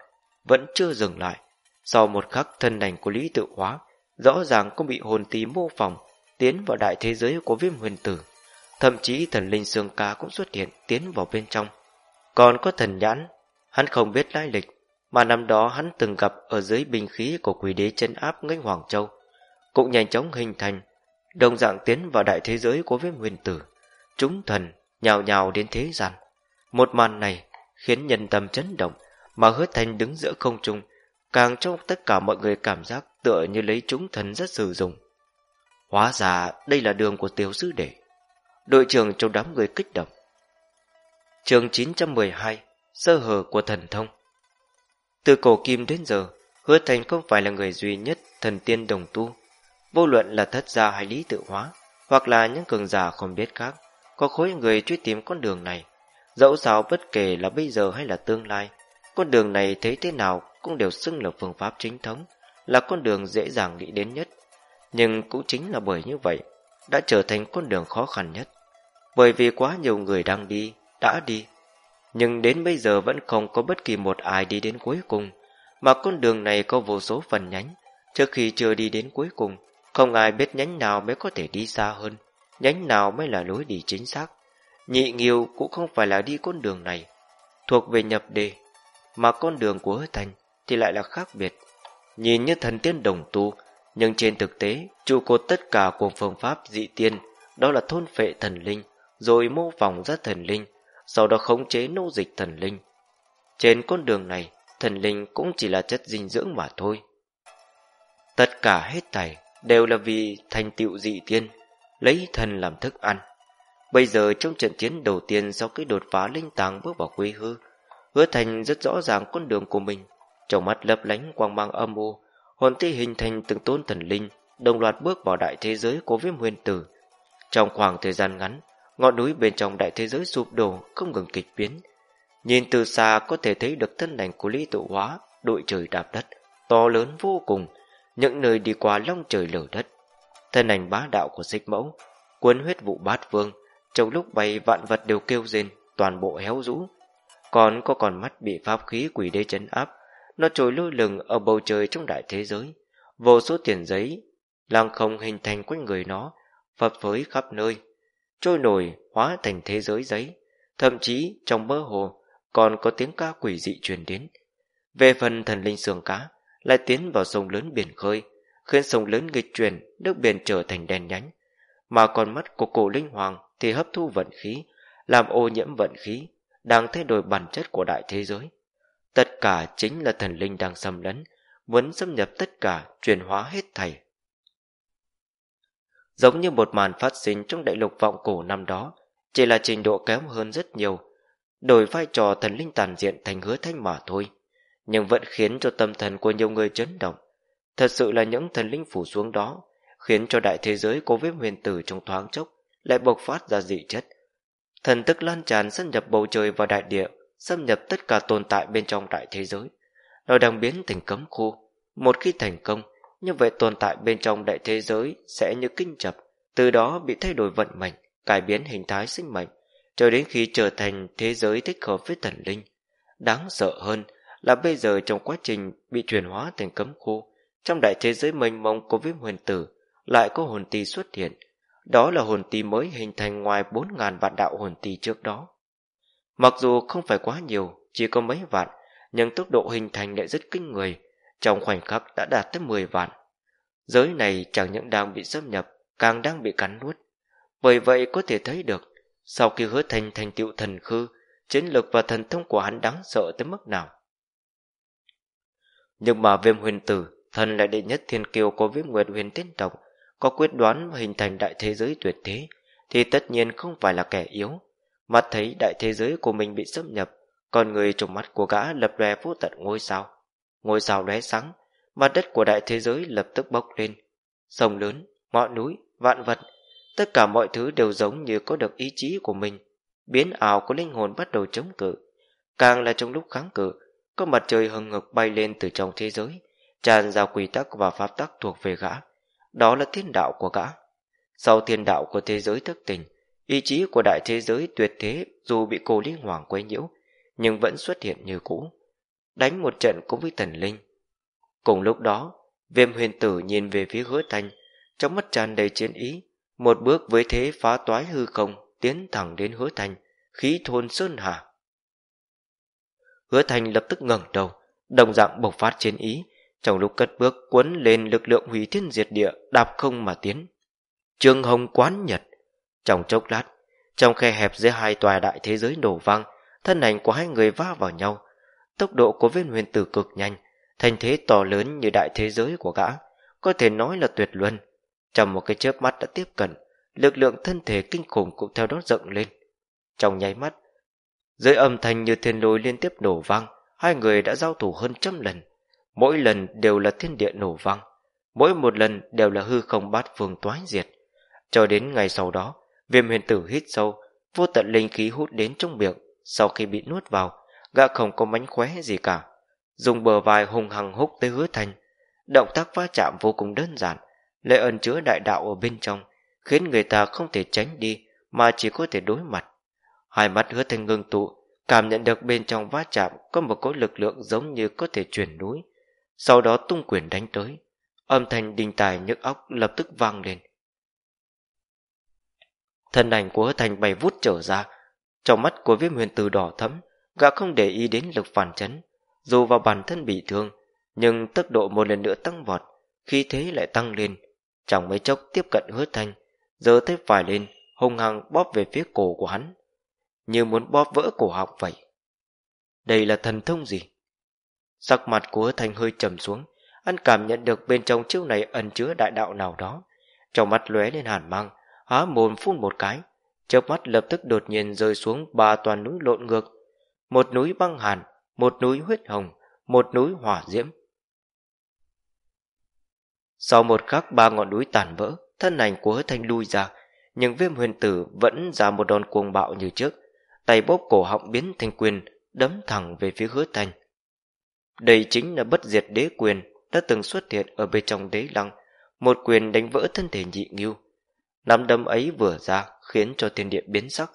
vẫn chưa dừng lại. Sau một khắc thân đành của Lý Tự Hóa, rõ ràng cũng bị hồn tí mô phỏng, tiến vào đại thế giới của viêm huyền tử. Thậm chí thần linh xương ca cũng xuất hiện tiến vào bên trong. Còn có thần nhãn, hắn không biết lai lịch, mà năm đó hắn từng gặp ở dưới bình khí của quỷ đế chân áp ngách Hoàng Châu, cũng nhanh chóng hình thành, đồng dạng tiến vào đại thế giới của với nguyên tử. Chúng thần nhào nhào đến thế gian. Một màn này khiến nhân tâm chấn động, mà hứa thành đứng giữa không trung, càng cho tất cả mọi người cảm giác tựa như lấy chúng thần rất sử dụng. Hóa ra đây là đường của tiểu sư đệ. Đội trưởng trong đám người kích động. Trường 912 Sơ hở của thần thông Từ cổ kim đến giờ, hứa thành không phải là người duy nhất thần tiên đồng tu. Vô luận là thất gia hay lý tự hóa, hoặc là những cường giả không biết khác, có khối người truy tìm con đường này. Dẫu sao bất kể là bây giờ hay là tương lai, con đường này thấy thế nào cũng đều xưng là phương pháp chính thống, là con đường dễ dàng nghĩ đến nhất. Nhưng cũng chính là bởi như vậy, đã trở thành con đường khó khăn nhất. Bởi vì quá nhiều người đang đi, đã đi. Nhưng đến bây giờ vẫn không có bất kỳ một ai đi đến cuối cùng, mà con đường này có vô số phần nhánh. Trước khi chưa đi đến cuối cùng, không ai biết nhánh nào mới có thể đi xa hơn, nhánh nào mới là lối đi chính xác. Nhị nghiêu cũng không phải là đi con đường này, thuộc về nhập đề, mà con đường của hứa thành thì lại là khác biệt. Nhìn như thần tiên đồng tu, nhưng trên thực tế, trụ cột tất cả của phương pháp dị tiên, đó là thôn phệ thần linh, rồi mô phỏng ra thần linh, sau đó khống chế nô dịch thần linh. Trên con đường này, thần linh cũng chỉ là chất dinh dưỡng mà thôi. Tất cả hết thảy đều là vì thành tựu dị tiên, lấy thần làm thức ăn. Bây giờ trong trận chiến đầu tiên sau cái đột phá linh tàng bước vào quê hư, hứa thành rất rõ ràng con đường của mình. Trong mắt lấp lánh quang mang âm u, hồn ti hình thành từng tôn thần linh, đồng loạt bước vào đại thế giới của viêm huyền tử. Trong khoảng thời gian ngắn, ngọn núi bên trong đại thế giới sụp đổ không ngừng kịch biến. Nhìn từ xa có thể thấy được thân ảnh của Lý Tự Hóa, đội trời đạp đất, to lớn vô cùng, những nơi đi qua long trời lở đất. Thân ảnh bá đạo của xích mẫu, cuốn huyết vụ bát vương, trong lúc bay vạn vật đều kêu rên, toàn bộ héo rũ. Còn có con mắt bị pháp khí quỷ đế chấn áp, nó trồi lôi lừng ở bầu trời trong đại thế giới. Vô số tiền giấy, lang không hình thành quanh người nó, phập phới khắp nơi, trôi nổi hóa thành thế giới giấy. Thậm chí trong mơ hồ còn có tiếng ca quỷ dị truyền đến. Về phần thần linh sườn cá, lại tiến vào sông lớn biển khơi, khiến sông lớn nghịch chuyển, nước biển trở thành đen nhánh. Mà con mắt của cổ linh hoàng thì hấp thu vận khí, làm ô nhiễm vận khí, đang thay đổi bản chất của đại thế giới. Tất cả chính là thần linh đang xâm lấn, muốn xâm nhập tất cả, chuyển hóa hết thảy. Giống như một màn phát sinh trong đại lục vọng cổ năm đó, chỉ là trình độ kém hơn rất nhiều, đổi vai trò thần linh tàn diện thành hứa thanh mà thôi, nhưng vẫn khiến cho tâm thần của nhiều người chấn động. Thật sự là những thần linh phủ xuống đó, khiến cho đại thế giới của viêm huyền tử trong thoáng chốc lại bộc phát ra dị chất. Thần tức lan tràn xâm nhập bầu trời và đại địa, xâm nhập tất cả tồn tại bên trong đại thế giới. Nó đang biến thành cấm khu. Một khi thành công, như vậy tồn tại bên trong đại thế giới sẽ như kinh chập, từ đó bị thay đổi vận mệnh, cải biến hình thái sinh mệnh, cho đến khi trở thành thế giới thích hợp với thần linh. Đáng sợ hơn là bây giờ trong quá trình bị chuyển hóa thành cấm khu, trong đại thế giới mênh mông của viêm huyền tử, lại có hồn tì xuất hiện. Đó là hồn tì mới hình thành ngoài 4.000 vạn đạo hồn tì trước đó. Mặc dù không phải quá nhiều, chỉ có mấy vạn, nhưng tốc độ hình thành lại rất kinh người, trong khoảnh khắc đã đạt tới 10 vạn. Giới này chẳng những đang bị xâm nhập, càng đang bị cắn nuốt. Bởi vậy có thể thấy được, sau khi hứa thành thành tựu thần khư, chiến lực và thần thông của hắn đáng sợ tới mức nào. Nhưng mà viêm huyền tử, thần lại đệ nhất thiên kiêu của viêm nguyệt huyền tiên tộc, có quyết đoán hình thành đại thế giới tuyệt thế, thì tất nhiên không phải là kẻ yếu. Mắt thấy đại thế giới của mình bị xâm nhập, con người trong mắt của gã lập lòe vô tận ngôi sao. Ngôi sao lóe sáng, mặt đất của đại thế giới lập tức bốc lên. Sông lớn, ngọn núi, vạn vật, tất cả mọi thứ đều giống như có được ý chí của mình. Biến ảo của linh hồn bắt đầu chống cự. Càng là trong lúc kháng cự, có mặt trời hừng ngực bay lên từ trong thế giới, tràn ra quy tắc và pháp tắc thuộc về gã. Đó là thiên đạo của gã. Sau thiên đạo của thế giới thức tỉnh, ý chí của đại thế giới tuyệt thế dù bị cô liên hoàng quấy nhiễu, nhưng vẫn xuất hiện như cũ. Đánh một trận cũng với thần linh. Cùng lúc đó, viêm huyền tử nhìn về phía hứa thanh, trong mắt tràn đầy chiến ý, một bước với thế phá toái hư không, tiến thẳng đến hứa thanh, khí thôn sơn hà. Hứa thành lập tức ngẩng đầu, đồng dạng bộc phát chiến ý, trong lúc cất bước cuốn lên lực lượng hủy thiên diệt địa đạp không mà tiến. Trương Hồng quán nhật. Trong chốc lát, trong khe hẹp giữa hai tòa đại thế giới nổ vang, thân ảnh của hai người va vào nhau. tốc độ của viên huyền tử cực nhanh, thành thế to lớn như đại thế giới của gã, có thể nói là tuyệt luân. Trong một cái chớp mắt đã tiếp cận, lực lượng thân thể kinh khủng cũng theo đó rộng lên. Trong nháy mắt, dưới âm thanh như thiên lôi liên tiếp nổ vang, hai người đã giao thủ hơn trăm lần. Mỗi lần đều là thiên địa nổ vang, mỗi một lần đều là hư không bát phương toái diệt. Cho đến ngày sau đó, viêm huyền tử hít sâu, vô tận linh khí hút đến trong miệng, sau khi bị nuốt vào, gã không có mánh khóe gì cả. Dùng bờ vai hùng hằng húc tới hứa thành. Động tác va chạm vô cùng đơn giản, lại ẩn chứa đại đạo ở bên trong, khiến người ta không thể tránh đi, mà chỉ có thể đối mặt. Hai mắt hứa thành ngưng tụ, cảm nhận được bên trong va chạm có một cỗ lực lượng giống như có thể chuyển núi. Sau đó tung quyền đánh tới, âm thanh đình tài nhức óc lập tức vang lên. Thân ảnh của hứa thành bay vút trở ra, trong mắt của viêm huyền từ đỏ thấm, gã không để ý đến lực phản chấn, dù vào bản thân bị thương, nhưng tốc độ một lần nữa tăng vọt, khi thế lại tăng lên, chẳng mấy chốc tiếp cận hứa thanh, giơ tay phải lên, hung hăng bóp về phía cổ của hắn, như muốn bóp vỡ cổ họng vậy. Đây là thần thông gì? Sắc mặt của thanh hơi trầm xuống, anh cảm nhận được bên trong chiêu này ẩn chứa đại đạo nào đó, trong mắt lóe lên hàn mang, há mồm phun một cái, chớp mắt lập tức đột nhiên rơi xuống ba toàn núi lộn ngược, một núi băng hàn, một núi huyết hồng, một núi hỏa diễm. Sau một khắc ba ngọn núi tàn vỡ, thân ảnh của thanh lui ra, nhưng viêm huyền tử vẫn ra một đòn cuồng bạo như trước, tay bóp cổ họng biến thành quyền, đấm thẳng về phía hứa thanh. Đây chính là bất diệt đế quyền đã từng xuất hiện ở bên trong đế lăng, một quyền đánh vỡ thân thể nhị nghiêu. Nắm đấm ấy vừa ra khiến cho thiên địa biến sắc,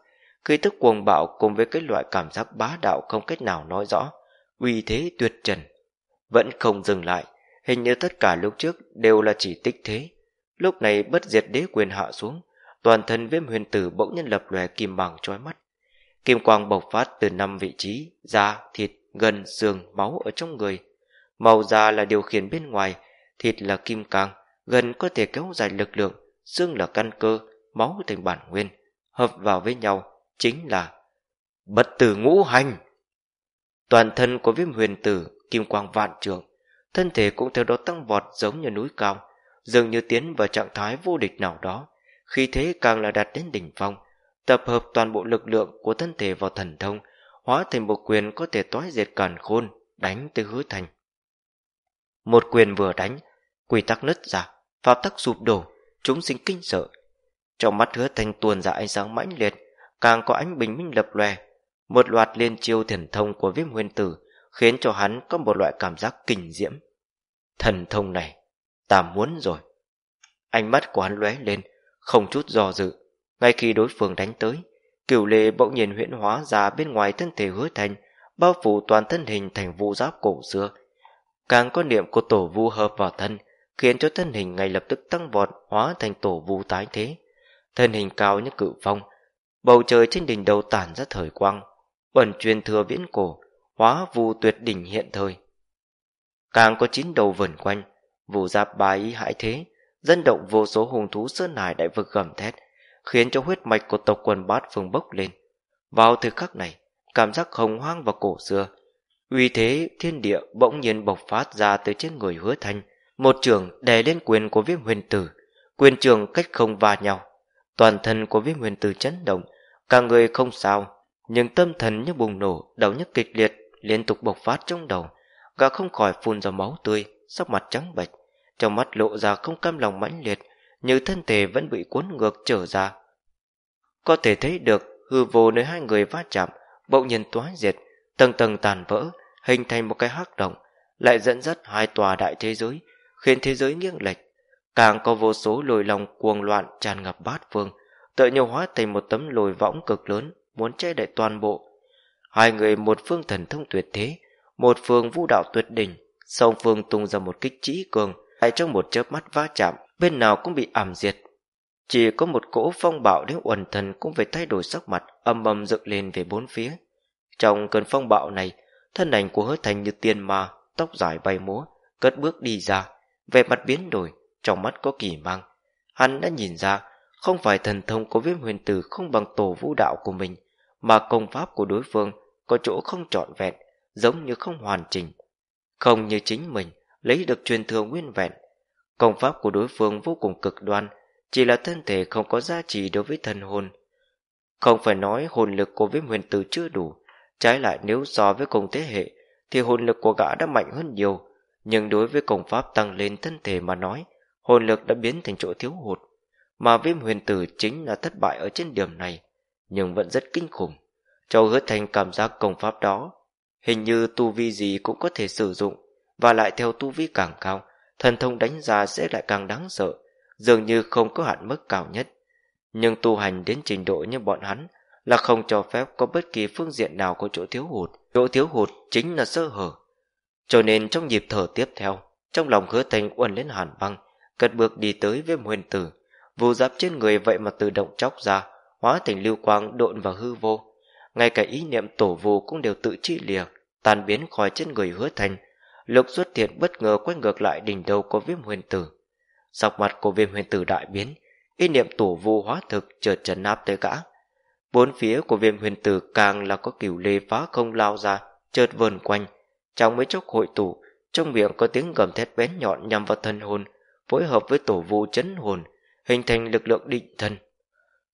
khi tức cuồng bạo cùng với cái loại cảm giác bá đạo không cách nào nói rõ, uy thế tuyệt trần. Vẫn không dừng lại, hình như tất cả lúc trước đều là chỉ tích thế. Lúc này bất diệt đế quyền hạ xuống, toàn thân viêm huyền tử bỗng nhiên lập lòe kim bằng trói mắt. Kim quang bộc phát từ năm vị trí, da, thịt, gân, xương, máu ở trong người. Màu da là điều khiển bên ngoài, thịt là kim cang, gần có thể kéo dài lực lượng, xương là căn cơ, máu thành bản nguyên, hợp vào với nhau, chính là bất tử ngũ hành. Toàn thân của viêm huyền tử, kim quang vạn trường, thân thể cũng theo đó tăng vọt giống như núi cao, dường như tiến vào trạng thái vô địch nào đó, khi thế càng là đạt đến đỉnh phong, tập hợp toàn bộ lực lượng của thân thể vào thần thông, hóa thành một quyền có thể toái diệt càn khôn, đánh từ hứa thành. Một quyền vừa đánh, quy tắc nứt ra, pháp tắc sụp đổ, chúng sinh kinh sợ. Trong mắt hứa thành tuôn ra ánh sáng mãnh liệt, càng có ánh bình minh lập lòe. Một loạt liên chiêu thần thông của viêm huyền tử khiến cho hắn có một loại cảm giác kinh diễm. Thần thông này, ta muốn rồi. Ánh mắt của hắn lóe lên, không chút do dự. Ngay khi đối phương đánh tới, cửu lệ bỗng nhiên huyễn hóa ra bên ngoài thân thể hứa thành, bao phủ toàn thân hình thành vụ giáp cổ xưa. Càng có niệm của tổ vu hợp vào thân, khiến cho thân hình ngay lập tức tăng vọt hóa thành tổ vu tái thế. Thân hình cao như cự phong, Bầu trời trên đỉnh đầu tản ra thời quang, bẩn truyền thừa viễn cổ, hóa vu tuyệt đỉnh hiện thời. Càng có chín đầu vần quanh, vụ giáp bà ý hại thế, dân động vô số hùng thú sơn hải đại vực gầm thét, khiến cho huyết mạch của tộc quần bát phương bốc lên. Vào thời khắc này, cảm giác hồng hoang và cổ xưa, uy thế thiên địa bỗng nhiên bộc phát ra từ trên người hứa thanh, một trường đè lên quyền của viêm huyền tử, quyền trường cách không va nhau. Toàn thân của viêm huyền tử chấn động, cả người không sao, nhưng tâm thần như bùng nổ, đau nhức kịch liệt, liên tục bộc phát trong đầu. Gã không khỏi phun ra máu tươi, sắc mặt trắng bệch, trong mắt lộ ra không cam lòng mãnh liệt, như thân thể vẫn bị cuốn ngược trở ra. Có thể thấy được hư vô nơi hai người va chạm, bỗng nhiên toái diệt, tầng tầng tàn vỡ, hình thành một cái hắc động, lại dẫn dắt hai tòa đại thế giới, khiến thế giới nghiêng lệch, càng có vô số lồi lòng cuồng loạn tràn ngập bát phương, tựa nhiều hóa thành một tấm lồi võng cực lớn, muốn che đậy toàn bộ. Hai người một phương thần thông tuyệt thế, một phương vũ đạo tuyệt đỉnh, song phương tung ra một kích trí cường, hay trong một chớp mắt va chạm, bên nào cũng bị ảm diệt. Chỉ có một cỗ phong bạo đến uẩn thần cũng phải thay đổi sắc mặt, âm ầm dựng lên về bốn phía. Trong cơn phong bạo này, thân ảnh của hứa thành như tiên ma, tóc dài bay múa, cất bước đi ra, vẻ mặt biến đổi, trong mắt có kỳ mang. Hắn đã nhìn ra, không phải thần thông của viêm huyền tử không bằng tổ vũ đạo của mình, mà công pháp của đối phương có chỗ không trọn vẹn, giống như không hoàn chỉnh. Không như chính mình, lấy được truyền thừa nguyên vẹn. Công pháp của đối phương vô cùng cực đoan, chỉ là thân thể không có giá trị đối với thần hồn. Không phải nói hồn lực của viêm huyền tử chưa đủ, trái lại nếu so với cùng thế hệ, thì hồn lực của gã đã mạnh hơn nhiều, nhưng đối với công pháp tăng lên thân thể mà nói, hồn lực đã biến thành chỗ thiếu hụt, mà viêm huyền tử chính là thất bại ở trên điểm này, nhưng vẫn rất kinh khủng. Châu hứa thành cảm giác công pháp đó, hình như tu vi gì cũng có thể sử dụng, và lại theo tu vi càng cao, thần thông đánh ra sẽ lại càng đáng sợ, dường như không có hạn mức cao nhất. Nhưng tu hành đến trình độ như bọn hắn là không cho phép có bất kỳ phương diện nào có chỗ thiếu hụt. Chỗ thiếu hụt chính là sơ hở. Cho nên trong nhịp thở tiếp theo, trong lòng hứa thành uẩn lên hàn băng, cất bước đi tới với huyền tử. Vù giáp trên người vậy mà tự động chóc ra, hóa thành lưu quang độn vào hư vô. Ngay cả ý niệm tổ vù cũng đều tự chi lìa, tan biến khỏi trên người hứa thành. Lục xuất hiện bất ngờ quay ngược lại đỉnh đầu của viêm huyền tử. Dọc mặt của viêm huyền tử đại biến, ý niệm tổ vu hóa thực chợt trấn áp tới gã. Bốn phía của viêm huyền tử càng là có kiểu lê phá không lao ra, chợt vờn quanh. Trong mấy chốc hội tụ, trong miệng có tiếng gầm thét bén nhọn nhằm vào thân hồn, phối hợp với tổ vu chấn hồn, hình thành lực lượng định thân.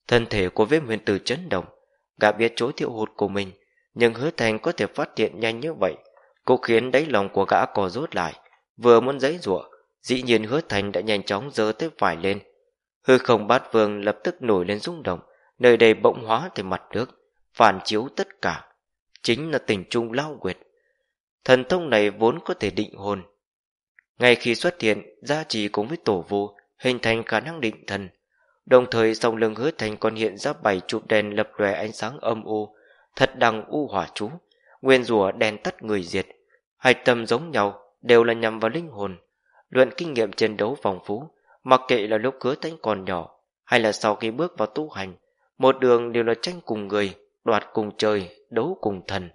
Thân thể của viêm huyền tử chấn động, gã biết chỗ thiệu hụt của mình, nhưng hứa thành có thể phát hiện nhanh như vậy, cũng khiến đáy lòng của gã cò rút lại, vừa muốn giấy rủa dĩ nhiên hứa thành đã nhanh chóng giơ tới vải lên. Hư không bát vương lập tức nổi lên rung động, nơi đây bỗng hóa thành mặt nước, phản chiếu tất cả. Chính là tình trung lao quyệt. Thần thông này vốn có thể định hồn. Ngay khi xuất hiện, gia trì cùng với tổ vô, hình thành khả năng định thần. Đồng thời song lưng hứa thành còn hiện ra bảy chụp đèn lập lòe ánh sáng âm u, thật đằng u hỏa chú, nguyên rùa đèn tắt người diệt. Hai tâm giống nhau, đều là nhằm vào linh hồn. Luận kinh nghiệm chiến đấu vòng phú, mặc kệ là lúc hứa tánh còn nhỏ, hay là sau khi bước vào tu hành, một đường đều là tranh cùng người, đoạt cùng trời, đấu cùng thần.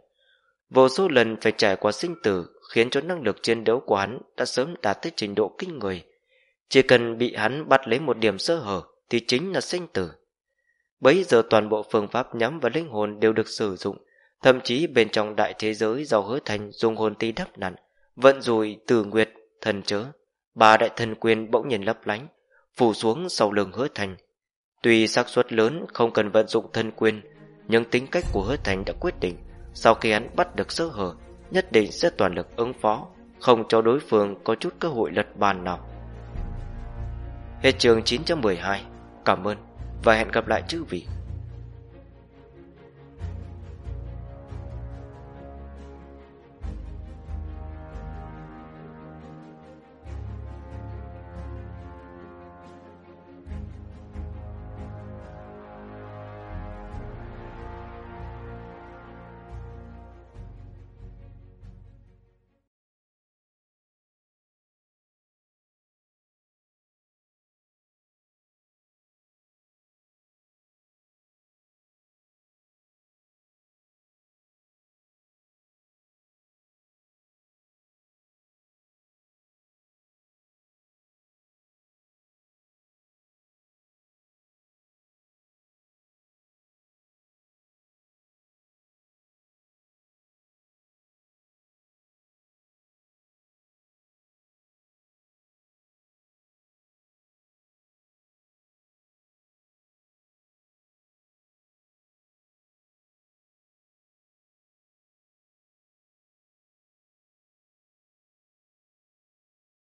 Vô số lần phải trải qua sinh tử khiến cho năng lực chiến đấu của hắn đã sớm đạt tới trình độ kinh người. Chỉ cần bị hắn bắt lấy một điểm sơ hở thì chính là sinh tử. Bấy giờ toàn bộ phương pháp nhắm vào linh hồn đều được sử dụng, thậm chí bên trong đại thế giới do hứa thành dùng hồn tí đắp nặn, vận rùi từ nguyệt, thần chớ, ba đại thần quyền bỗng nhìn lấp lánh, phủ xuống sau lưng hứa thành. Tuy xác suất lớn không cần vận dụng thân quyền, nhưng tính cách của hứa thành đã quyết định, sau khi hắn bắt được sơ hở, nhất định sẽ toàn lực ứng phó, không cho đối phương có chút cơ hội lật bàn nào. Hết trường 912, cảm ơn và hẹn gặp lại chư vị.